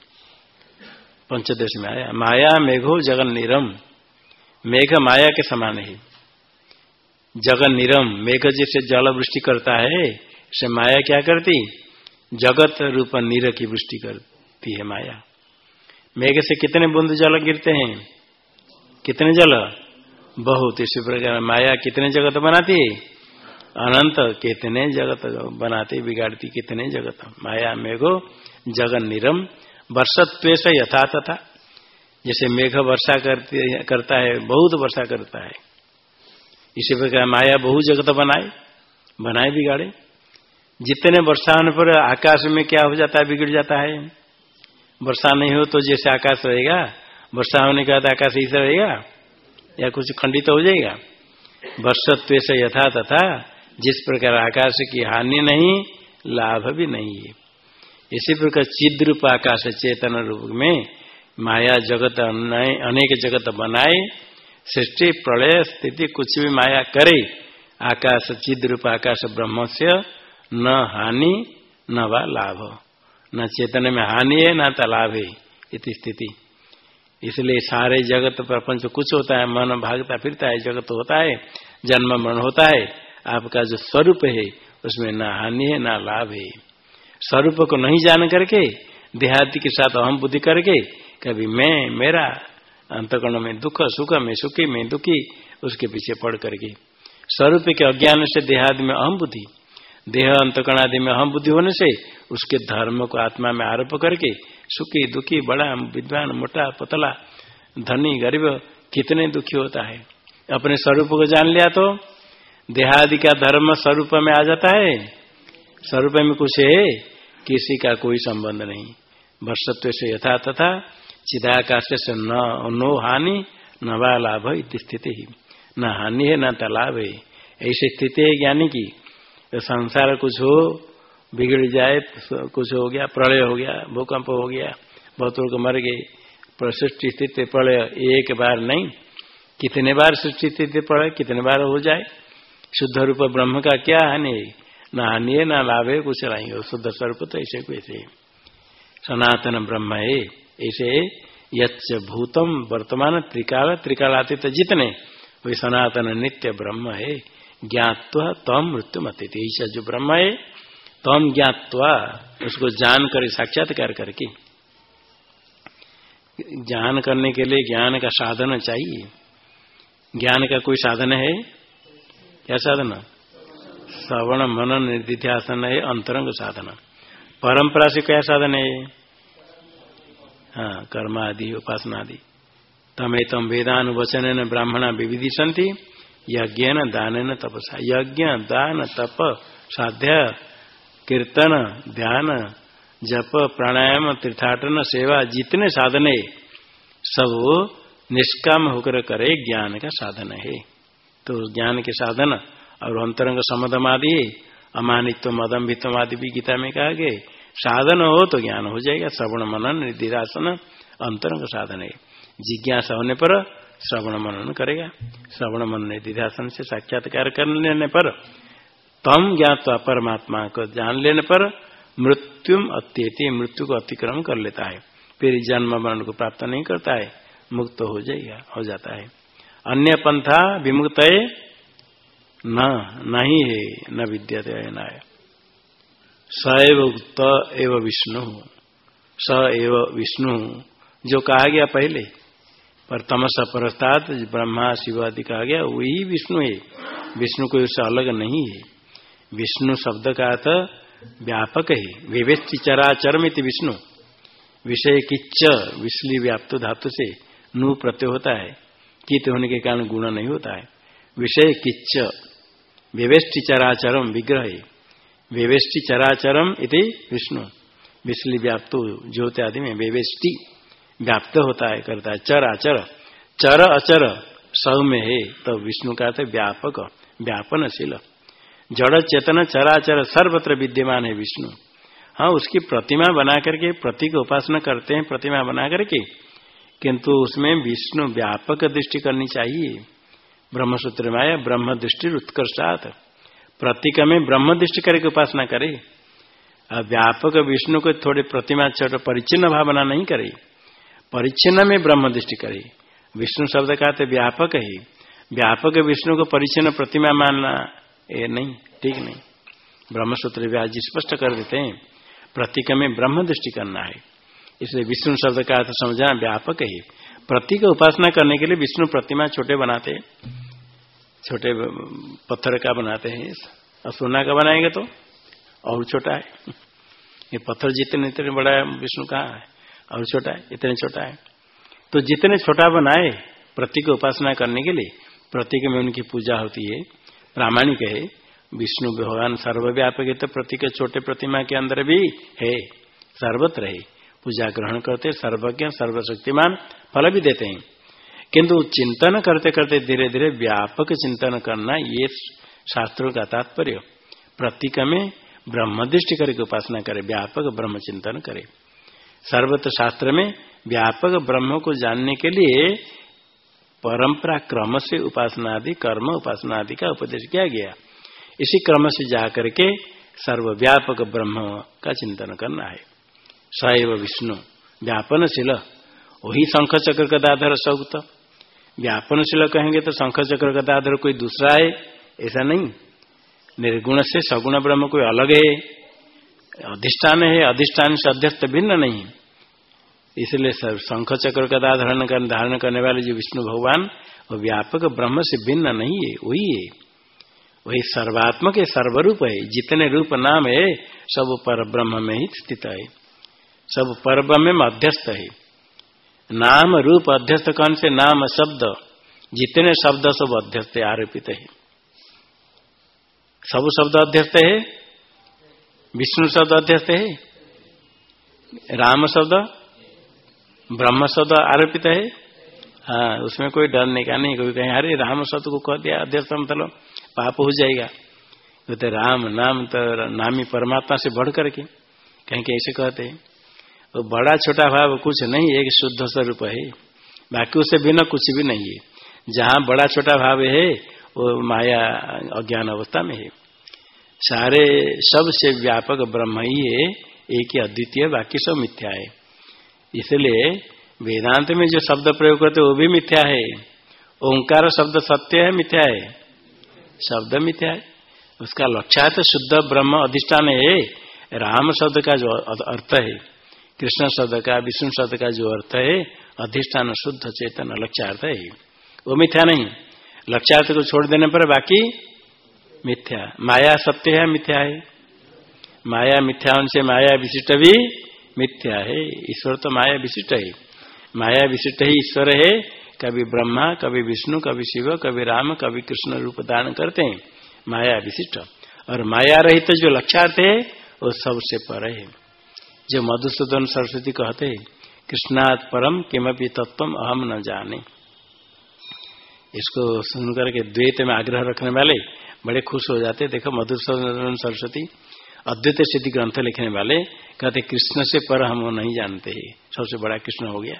पंचदश में आया माया मेघो जगन निरम मेघ माया के समान है। जगन निरम मेघ जैसे जल वृष्टि करता है से माया क्या करती? जगत रूप नीर की वृष्टि करती है माया। मेघ से कितने बूंद जल गिरते हैं? कितने जल? बहुत। इसी प्रकार माया कितने जगत बनाती है? अनंत कितने जगत बनाते, बिगाड़ती कितने जगत? माया मेघो जगन निरम वर्षत्व से यथा तथा। जैसे मेघ वर्षा करती, करता है, बहुत वर्षा करता है। इसी प्रकार माया बहु जगत बनाए बनाए, बिगाड़े। जितने वर्षा होने पर आकाश में क्या हो जाता है, बिगड़ जाता है। वर्षा नहीं हो तो जैसे आकाश रहेगा, वर्षा होने के बाद आकाश ऐसा रहेगा, या कुछ खंडित हो जाएगा। वर्षत्व से यथा तथा। जिस प्रकार आकाश की हानि नहीं, लाभ भी नहीं है। इसी प्रकार चिद रूप आकाश चेतन रूप में माया जगत अनेक जगत बनाए, सृष्टि, प्रलय, स्थिति कुछ भी माया करे, आकाश चिद रूप आकाश ब्रह्म से न हानि, न वा लाभ। न चेतन में हानि है, न तो लाभ है, इति स्थिति। इसलिए सारे जगत प्रपंच कुछ होता है, मन भागता फिरता है, जगत होता है, जन्म मरण होता है आपका जो स्वरूप है, उसमें न हानि है, ना लाभ है। स्वरूप को नहीं जान करके, देहादि के साथ अहम बुद्धि करके, कभी मैं, मेरा अंतकर्ण में दुख, सुख में सुखी, में दुखी, उसके पीछे पड़ करके। स्वरूप के अज्ञान से देहादि में अहम बुद्धि, देह अंतकर्ण आदि में अहम बुद्धि होने से, उसके धर्म को आत्मा में आरोप करके, सुखी, दुखी, बड़ा, विद्वान, मोटा, पतला, धनी, गरीब, कितने दुखी होता है। अपने स्वरूप को जान लिया तो देहादि का धर्म स्वरूप में आ जाता है। स्वरूप में कुछ है, किसी का कोई संबंध नहीं। वर्षत्व से यथा तथा, चिदाकाश से न हानि, न वा लाभ स्थिति ही। न हानि है, न तलाभ है। ऐसी स्थिति है ज्ञानी की। तो संसार कुछ हो, बिगड़ जाए, कुछ हो गया, प्रलय हो गया, भूकंप हो गया, बहुत लोग मर गए। सृष्टि स्थिति प्रलय एक बार नहीं। कितने बार सृष्टि स्थिति प्रलय, कितने बार हो जाए? शुद्ध रूप ब्रह्म का क्या हानि? है न हानि है, न लाभ है, कुछ नहीं। हो शुद्ध स्वरूप तो ऐसे कैसे सनातन ब्रह्म है। ऐसे यच्च भूतम वर्तमान त्रिकाल, त्रिकालातीत जितने, वही सनातन नित्य ब्रह्म है। ज्ञातवा तम मृत्यु मत ऐसा जो ब्रह्म है तम ज्ञातवा, उसको जान कर, साक्षात्कार करके। ज्ञान करने के लिए ज्ञान का साधन चाहिए। ज्ञान का कोई साधन है? क्या साधन? श्रवण मनन निधिध्यासन है अंतरंग साधन। परंपरा से क्या साधन है हाँ कर्म आदि उपासना आदि तमे तम वेदानुवचन ब्राह्मणा विविधि संति यज्ञ न दान न तपसा। यज्ञ, दान, तप, साध्य, कीर्तन, ध्यान, जप, प्राणायाम, तीर्थाटन, सेवा, जितने साधने सब निष्काम होकर करे ज्ञान का साधन है। तो ज्ञान के साधन और अंतरंग समदम आदि अमानित्व मदम्भित्व आदि भी गीता में कहा गए साधन हो तो ज्ञान हो जाएगा, श्रवण मनन, निधिरासन, अंतरंग साधन है। जिज्ञासा होने पर श्रवण मनन करेगा। श्रवण मनन, निधिरासन से साक्षात्कार कर लेने पर, तम ज्ञात परमात्मा को जान लेने पर मृत्युम अत्यति, मृत्यु को अतिक्रम कर लेता है। फिर जन्म मरण को प्राप्त नहीं करता है, मुक्त हो जाएगा, हो जाता है। अन्य पंथा विमुक्त न, नहीं है, न विद्यते नाय सैव उक्त एव विष्णु, स एव विष्णु, जो कहा गया पहले, पर तमस परस्तात् ब्रह्मा शिव आदि कहा गया, वही विष्णु है। विष्णु कोई उससे अलग नहीं है। विष्णु शब्द का अर्थ व्यापक है। विवेस्ति चराचर में विष्णु। विषय किच्च विश्ली व्याप्त धातु से नु प्रत्यय होता है। कित होने के कारण गुण नहीं होता है। विषय किच्च, व्यवेष्टि चराचरम विग्रह। व्यवेष्टि चराचरम इति विष्णु। विश्ली व्याप्त, ज्योति आदि में व्यवेष्टि व्याप्त होता है, करता है। चर आचर चर अचर सब में है तो विष्णु का तो व्यापक, व्यापनशील। जड़ चेतन चराचर, सर्वत्र विद्यमान है विष्णु। हाँ उसकी प्रतिमा बना करके, प्रतीक उपासना करते हैं, प्रतिमा बना करके किंतु उसमें विष्णु व्यापक दृष्टि करनी चाहिए। ब्रह्मसूत्र में आया, ब्रह्म दृष्टि उत्कर्षात। प्रतीक में ब्रह्म दृष्टि करके उपासना करे। व्यापक विष्णु को थोड़े प्रतिमा छोटे परिचिन्न भावना नहीं करे। परिचिन्न में ब्रह्म दृष्टि करे। विष्णु शब्द का तो व्यापक है। व्यापक विष्णु को परिचिन्न प्रतिमा मानना ये नहीं, ठीक नहीं। ब्रह्मसूत्र व्याज स्पष्ट कर देते हैं। प्रतीक में ब्रह्म दृष्टि करना है। इसलिए विष्णु शब्द का अर्थ समझना व्यापक है। प्रतीक उपासना करने के लिए विष्णु प्रतिमा छोटे बनाते हैं। छोटे पत्थर का बनाते हैं। और सोना का बनाएँगे तो और छोटा है। ये पत्थर जितने इतने बड़ा है, विष्णु कहा है? और छोटा है, इतने छोटा है। तो जितने छोटा बनाए प्रतीक उपासना करने के लिए, प्रतीक में उनकी पूजा होती है। प्रामाणिक है विष्णु भगवान सर्वव्यापक है तो प्रतीक छोटे प्रतिमा के अंदर भी है, सर्वत्र है। पूजा ग्रहण करते, सर्वज्ञ, सर्वशक्तिमान फल भी देते हैं। किंतु चिंतन करते करते धीरे धीरे व्यापक चिंतन करना ये शास्त्रों का तात्पर्य। प्रतीक में ब्रह्म दृष्टि करके उपासना करे, व्यापक ब्रह्म चिंतन करे। सर्वत्र शास्त्र में व्यापक ब्रह्म को जानने के लिए परंपरा क्रम से उपासना आदि कर्म उपासना आदि का उपदेश किया गया। इसी क्रम से जाकर के सर्वव्यापक ब्रह्म का चिंतन करना है। सैव विष्णु, व्यापनशील वही शंख चक्र गदाधर सौत व्यापनशील कहेंगे तो शंख चक्र गदाधर कोई दूसरा है, ऐसा नहीं। निर्गुण से सगुण ब्रह्म कोई अलग है, अधिष्ठान है, अधिष्ठान से अध्यस्त भिन्न नहीं। इसलिए शंख चक्र का धारण कर धारण करने वाले जो विष्णु भगवान, वो व्यापक ब्रह्म से भिन्न नहीं है, वही है। वही सर्वात्मक है, सर्वरूप है, जितने रूप नाम है, सब पर ब्रह्म में ही स्थित है। सब पर्व में मध्यस्थ है। नाम रूप अध्यस्त कौन से? नाम शब्द। जितने शब्द सब अध्यस्त आरोपित है। सब शब्द अध्यस्त है? विष्णु शब्द अध्यस्त है? राम शब्द? ब्रह्म शब्द आरोपित है? हाँ उसमें कोई डरने का नहीं, कोई कहीं, अरे राम शब्द को कह दिया अध्यस्त मतलब पाप हो जाएगा। तो राम नाम तो नामी परमात्मा से बढ़ करके कहीं कैसे कहते हैं। तो बड़ा छोटा भाव कुछ नहीं, एक शुद्ध स्वरूप है। बाकी उससे बिना कुछ भी नहीं है। जहाँ बड़ा छोटा भाव है, वो माया अज्ञान अवस्था में है। सारे सबसे व्यापक ब्रह्म ही है, एक ही अद्वितीय, बाकी सब मिथ्या है। इसलिए वेदांत में जो शब्द प्रयोग करते वो भी मिथ्या है। ओंकार शब्द सत्य है, मिथ्या है। शब्द मिथ्या है। उसका लक्ष्य है तो शुद्ध ब्रह्म अधिष्ठान है। राम शब्द का जो अर्थ है। कृष्ण शब्द का, विष्णु शब्द का जो अर्थ है, अधिष्ठान, शुद्ध, चेतन, लक्ष्यार्थ है वो मिथ्या नहीं। लक्ष्यार्थ को छोड़ देने पर बाकी मिथ्या। माया सत्य है, मिथ्या है। माया मिथ्या उनसे माया विशिष्ट भी मिथ्या है। ईश्वर तो माया विशिष्ट है। माया विशिष्ट ही ईश्वर है। कभी ब्रह्मा, कभी विष्णु, कभी शिव, कभी राम, कभी कृष्ण रूप दान करते हैं। माया विशिष्ट। और माया रहित तो जो लक्ष्यार्थ है, वो सबसे पर है। जो मधुसूदन सरस्वती कहते हैं, कृष्णात् परम किमपि तत्व अहम न जाने। इसको सुनकर के द्वैत में आग्रह रखने वाले बड़े खुश हो जाते देखो, मधुसूदन सरस्वती अद्वैत सिद्धि ग्रंथ लिखने वाले कहते कृष्ण से पर हम नहीं जानते सबसे बड़ा कृष्ण हो गया।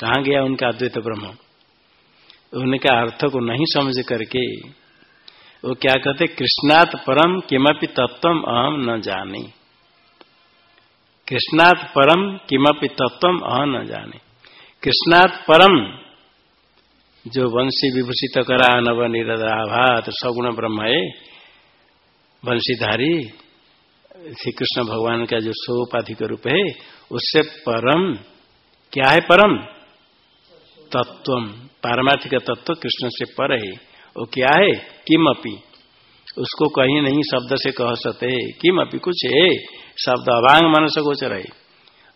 कहा गया उनका अद्वैत ब्रह्म? उनका अर्थ को नहीं समझ करके वो क्या कहते कृष्णात परम किमपि तत्व अहम न जाने। कृष्णात परम किमपि तत्व अहम न जाने। कृष्णात परम जो वंशी विभूषित करा नव निरदाभात सगुण ब्रह्म है वंशीधारी श्री कृष्ण भगवान का जो सोपाधिक रूप है, उससे परम, क्या है परम? तत्व पारमार्थिक तत्व कृष्ण से पर है। वो क्या है? किम अपी उसको कहीं नहीं शब्द से कह सकते। किम अपी कुछ है? शब्द अभांग मनस गोचर है।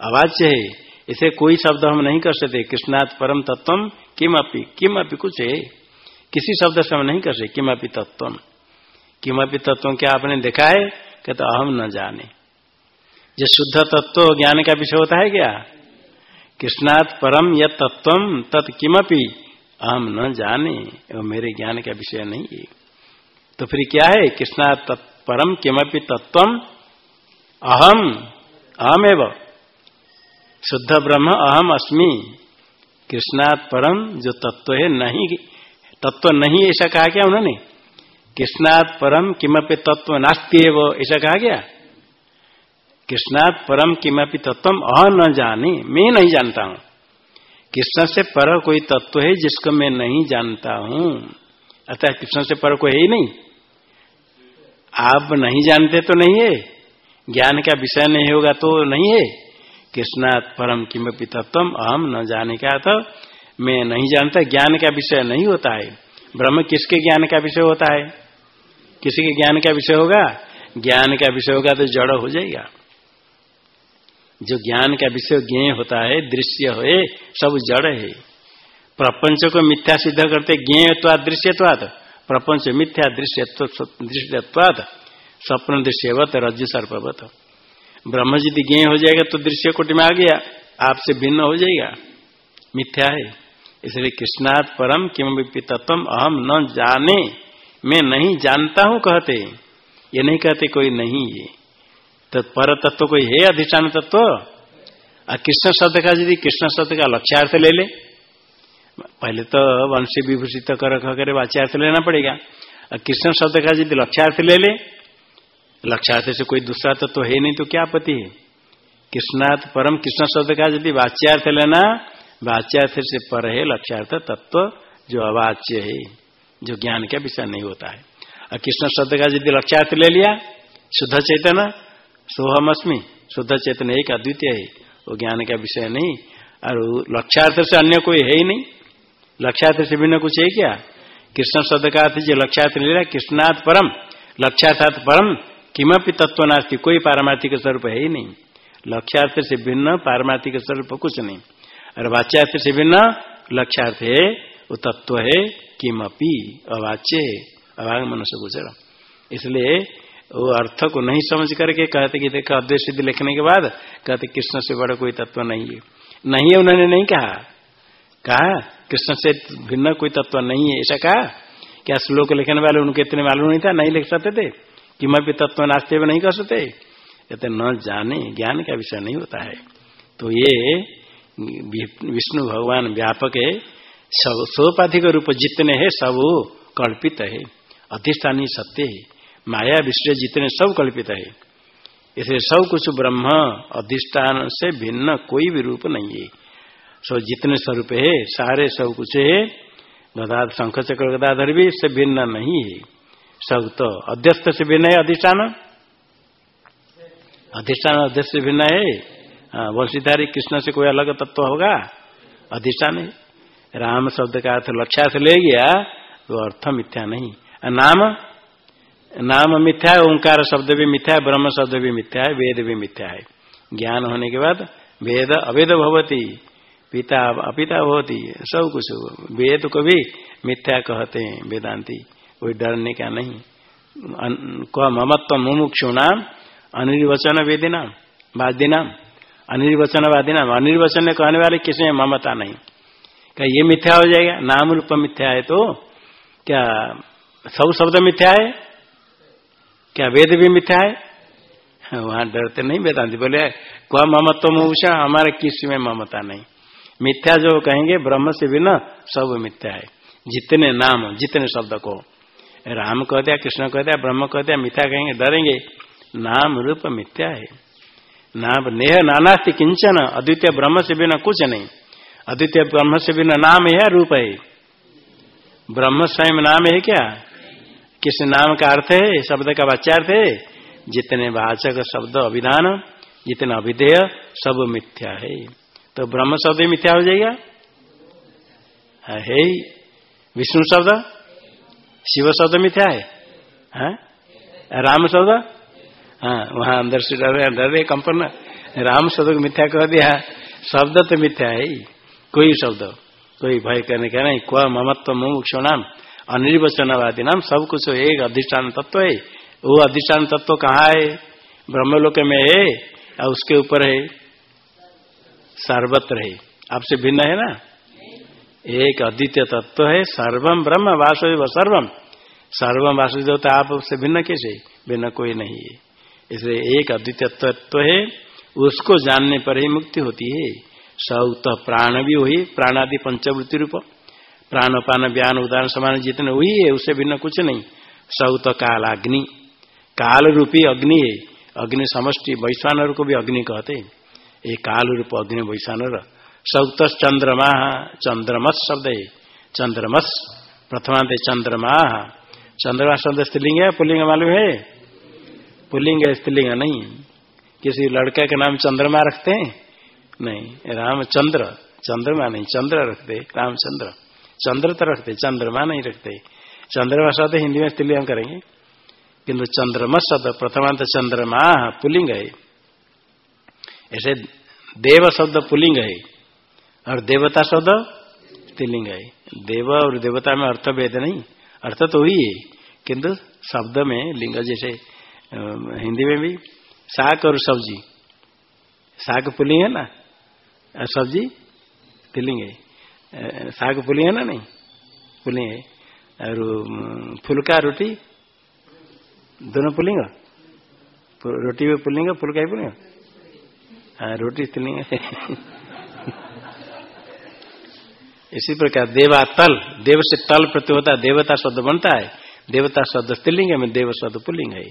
अवाच्य है। इसे कोई शब्द हम नहीं कर सकते। कृष्णात् परम तत्व किम अपी किम अपी कुछ है। किसी शब्द से हम नहीं कर सकते। किम अपी तत्व किम अपी तत्व क्या आपने देखा है? कहते तो अहम न जाने। जो शुद्ध तत्व ज्ञान का विषय होता है क्या? कृष्णात् परम यह तत्व तत् किमपी अहम न जाने। वो मेरे ज्ञान का विषय नहीं है। तो फिर क्या है? कृष्णा परम किमपि तत्व अहम अहम एव शुद्ध ब्रह्म अहम अस्मि। कृष्णात् परम जो तत्व है नहीं तत्व नहीं ऐसा कहा गया उन्होंने? कृष्णात् परम किमपि तत्व नास्ती है वो ऐसा कहा गया कृष्णात् परम किमपि तत्व अह न जाने, मैं नहीं जानता हूँ। कृष्ण से पर कोई तत्व है जिसको मैं नहीं जानता हूँ। अतः कृष्ण से पर कोई है ही नहीं। आप नहीं जानते तो नहीं है। ज्ञान का विषय नहीं होगा तो नहीं है। कृष्णात् परम किमपि तत्व अहम न जाने का तो मैं नहीं जानता, ज्ञान का विषय नहीं होता है। ब्रह्म किसके ज्ञान का विषय होता है? किसी के ज्ञान का विषय होगा? ज्ञान का विषय होगा तो जड़ हो जाएगा। जो ज्ञान का विषय ज्ञ होता है, दृश्य है, सब जड़ है। प्रपंच को मिथ्या सिद्ध करते ज्ञेयत्वाद दृश्यत्वाद प्रपंच मिथ्या दृश्यत्व दृश्यत्वाद स्वप्न दृश्यवत, रज्जु सर्पवत। ब्रह्म यदि ज्ञ हो जाएगा तो दृश्य कोटि में आ गया। आपसे भिन्न हो जाएगा। मिथ्या है। इसलिए कृष्णात् परम किम तत्व अहम न जाने, मैं नहीं जानता हूँ कहते। ये नहीं कहते कोई नहीं ये। तो पर तत्व कोई है अधिष्ठान तत्व? कृष्ण शब्द का यदि कृष्ण शब्द का लक्ष्यार्थ ले ले, पहले तो वंशी विभूषित कर करे वाच्यार्थ लेना पड़ेगा। कृष्ण शब्द का यदि लक्ष्यार्थ ले ले लक्ष्यार्थ से कोई दूसरा तत्व तो है नहीं तो क्या पति है? कृष्णार्थ परम, कृष्ण शब्द का यदि वाच्यार्थ लेना, वाच्यार्थ से पर है लक्ष्यार्थ तत्व जो अवाच्य है, जो ज्ञान का विषय नहीं होता है। और कृष्ण शब्द का यदि लक्ष्यार्थ ले लिया, शुद्ध चेतन सोहम अस्मी शुद्ध चेतन एक अद्वितीय है, वो ज्ञान का विषय नहीं, और लक्ष्यार्थ से अन्य कोई है ही नहीं। लक्ष्यार्थ से भिन्न कुछ है क्या? कृष्ण शब्द का अर्थ जो लक्ष्यार्थ ले लिया, कृष्णार्थ परम लक्ष्यार्थात परम किमपि तत्व नास्ती, कोई पारमार्थिक स्वरूप है ही नहीं। लक्ष्यार्थ से भिन्न, पारमार्थिक स्वरूप कुछ नहीं। और वाच्यार्थ से भिन्न, लक्ष्यार्थ है वो तत्व है, किमपी अवाच्य अभाग मनुष्य गुजर इसलिए वो अर्थ को नहीं समझ करके कहते कि देखो अद्वैत सिद्धि लिखने के बाद कहते कृष्ण से बड़ा कोई तत्व नहीं है। नहीं है, उन्होंने नहीं कहा। कहा, कृष्ण से भिन्न कोई तत्व नहीं है, ऐसा कहा? क्या श्लोक लिखने वाले उनको इतने मालूम नहीं था? नहीं लिख सकते थे? कि तत्व नाचते हुए नहीं कर सकते। कहते न जाने, ज्ञान का विषय नहीं होता है। तो ये विष्णु भगवान व्यापक है। सोपाधिक रूप जितने हैं, सब कल्पित है। अधिष्ठानी सत्य है। माया विश्व जितने सब कल्पित है। इसलिए सब कुछ ब्रह्म, अधिष्ठान से भिन्न कोई भी रूप नहीं है। सब जितने स्वरूप है, सारे सब कुछ है। गदा शंख चक्र गदाधर भी इससे भिन्न नहीं है। सब तो अध्यस्त से भिन्न है अधिष्ठान? अधिष्ठान अध्यस्त से भिन्न है। हाँ, वंशीधारी कृष्ण से कोई अलग तत्व होगा? अधिष्ठान है। राम शब्द का अर्थ लक्ष्या से ले गया तो अर्थ मिथ्या नहीं। नाम? नाम मिथ्या है ओंकार शब्द भी मिथ्या है ब्रह्म शब्द भी मिथ्या है वेद भी मिथ्या है। ज्ञान होने के बाद वेद अवेद भवती पिता अपिता होती सब कुछ। वेद को भी मिथ्या कहते हैं वेदांति। कोई डरने का नहीं क ममत्व मुमुक्षु नाम अनिर्वचन वेदी नाम वाद्य नाम अनिर्वचन वादी नाम अनिर्वचन कहने वाले किसी में ममता नहीं। क्या ये मिथ्या हो जाएगा? नाम रूप मिथ्या है तो? क्या सब शब्द मिथ्या है? क्या वेद भी मिथ्या है? हाँ, वहाँ डरते नहीं वेदांति बोले कह ममत्व मुषा हमारे किसी में ममता नहीं। मिथ्या जो कहेंगे ब्रह्म से बिना सब मिथ्या है। जितने नाम जितने शब्द को राम कह दिया, कृष्ण कह दिया, ब्रह्म कह दिया, मिथ्या कहेंगे, डरेंगे। नाम रूप मिथ्या है। नाम नेह नानास्ति किंचन, अद्वितीय ब्रह्म से बिना कुछ नहीं। अद्वितीय ब्रह्म से बिना नाम है रूप है? ब्रह्म स्वयं नाम है क्या? किस नाम का अर्थ है? शब्द का वाच्यार्थ है? जितने वाचक शब्द अभिधान, जितने अभिधेय, सब मिथ्या है। तो ब्रह्म शब्द मिथ्या हो जाएगा? है। विष्णु शब्द? शिव शब्द मिथ्या है? हा? राम शब्द हाँ वहाँ अंदर से डर डर कंपन। राम शब्द को मिथ्या कह दिया। शब्द तो मिथ्या है कोई शब्द? कोई भय करने का नहीं। क्व ममत्व मुमुक्ष नाम। अनिर्वचनवादी नाम। सब कुछ एक अधिष्ठान तत्व है। वो अधिष्ठान तत्व कहाँ है? ब्रह्मलोक में है और उसके ऊपर है। सर्वत्र है। आपसे भिन्न है ना? एक अद्वितीय तत्व है सर्वम ब्रह्म वासुदेव सर्वम सर्वम वासुदेव तो आप उससे भिन्न कैसे? भिन्न कोई नहीं है। इसलिए एक अद्वितीय तत्व है उसको जानने पर ही मुक्ति होती है। सौत प्राण भी वही प्राणादि पंचवृत्ति रूप। प्राणपान व्यान उदाहरण समान जितने वही है उससे भिन्न कुछ नहीं। सौत काल अग्नि। काल रूपी अग्नि है। अग्नि समष्टि वैश्वानर को भी अग्नि कहते ये काल रूप अग्नि वैश्वानर। सौत चंद्रमा, चंद्रमस शब्द है। चंद्रमस प्रथमांत चंद्रमा। चंद्रमा शब्द स्त्रीलिंग है पुलिंग मालूम है? पुलिंग है, स्त्रीलिंग नहीं। किसी लड़का के नाम चंद्रमा रखते हैं? नहीं, रामचंद्र। चंद्रमा नहीं, चंद्र रखते, रामचंद्र। चंद्र तो रखते, चंद्रमा नहीं रखते। चंद्रमा शब्द हिंदी में स्त्रीलिंग करेंगे। किंतु चंद्रमा शब्द प्रथमांत चंद्रमा पुलिंग है। ऐसे देव शब्द पुलिंग है। और देवता शब्द स्त्रीलिंग है। देव और देवता में अर्थ भेद नहीं। अर्थ तो ही है, किंतु शब्द में लिंग जैसे हिंदी में भी साग और सब्ज़ी। साग पुलिंग है ना? सब्ज़ी तिलिंग है। साग पुलिंग है ना नहीं? पुलिंग है। और फुलका रोटी, दोनों पुलिंग रोटी भी पुलिंग फुलका ही पुलिंग हाँ? रोटी पुलिंग [laughs] इसी प्रकार देवा तल, देव से तल प्रति होता है, देवता शब्द बनता है, देवता शब्द स्त्रीलिंग में देव शब्द पुलिंग है।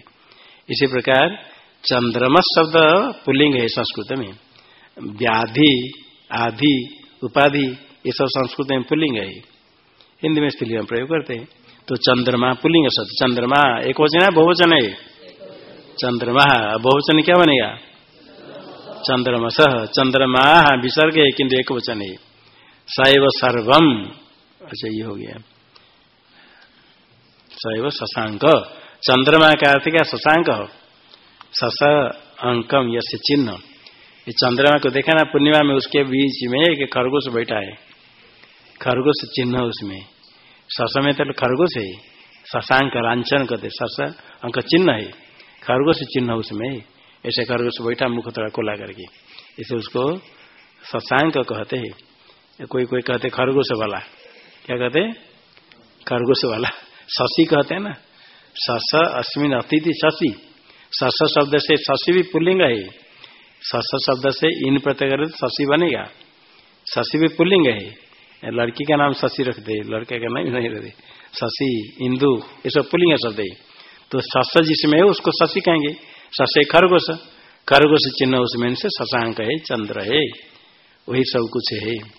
इसी प्रकार चंद्रमा शब्द पुलिंग है संस्कृत में। व्याधि आधि उपाधि, ये सब संस्कृत में पुलिंग है। हिंदी में स्त्रीलिंग प्रयोग करते हैं। तो चंद्रमा पुलिंग शब्द, चंद्रमा एक वचन है, बहुवचन है? चंद्रमा बहुवचन क्या बनेगा? चंद्रमा सह, चंद्रमा विसर्ग है किन्तु एक वचन है। सैव सर्वम। अच्छा ये हो गया। सैव शशांक चंद्रमा का अर्थ क्या? शशांक सस अंकम यश चिन्ह। ये चंद्रमा को देखा ना, पूर्णिमा में उसके बीच में एक खरगोश बैठा है। खरगोश चिन्ह उसमें। सस में तो खरगोश है। शशांक लांछन कहते शशा अंक चिन्ह है। खरगोश चिन्ह उसमें। ऐसे खरगोश बैठा मुख थोड़ा खोला करके। इसे उसको शशांक कहते हैं। कोई कोई कहते खरगोश वाला क्या कहते खरगोश वाला। शशि कहते हैं ना? सस अश्विन अतिथि शशि। सस शब्द से शशि भी पुल्लिंग है। सस शब्द से इन प्रत्यय शशि बनेगा। शशि भी पुल्लिंग है। लड़की का नाम शशि रख दे। लड़के का नाम नहीं रख दे। शशि, इंदु, ये सब पुल्लिंग शब्द है। तो सस जिसमें है, उसको शशि कहेंगे। ससे खरगोश। खरगोश चिन्ह उसमें से शशांक है, चंद्र है। वही सब कुछ है।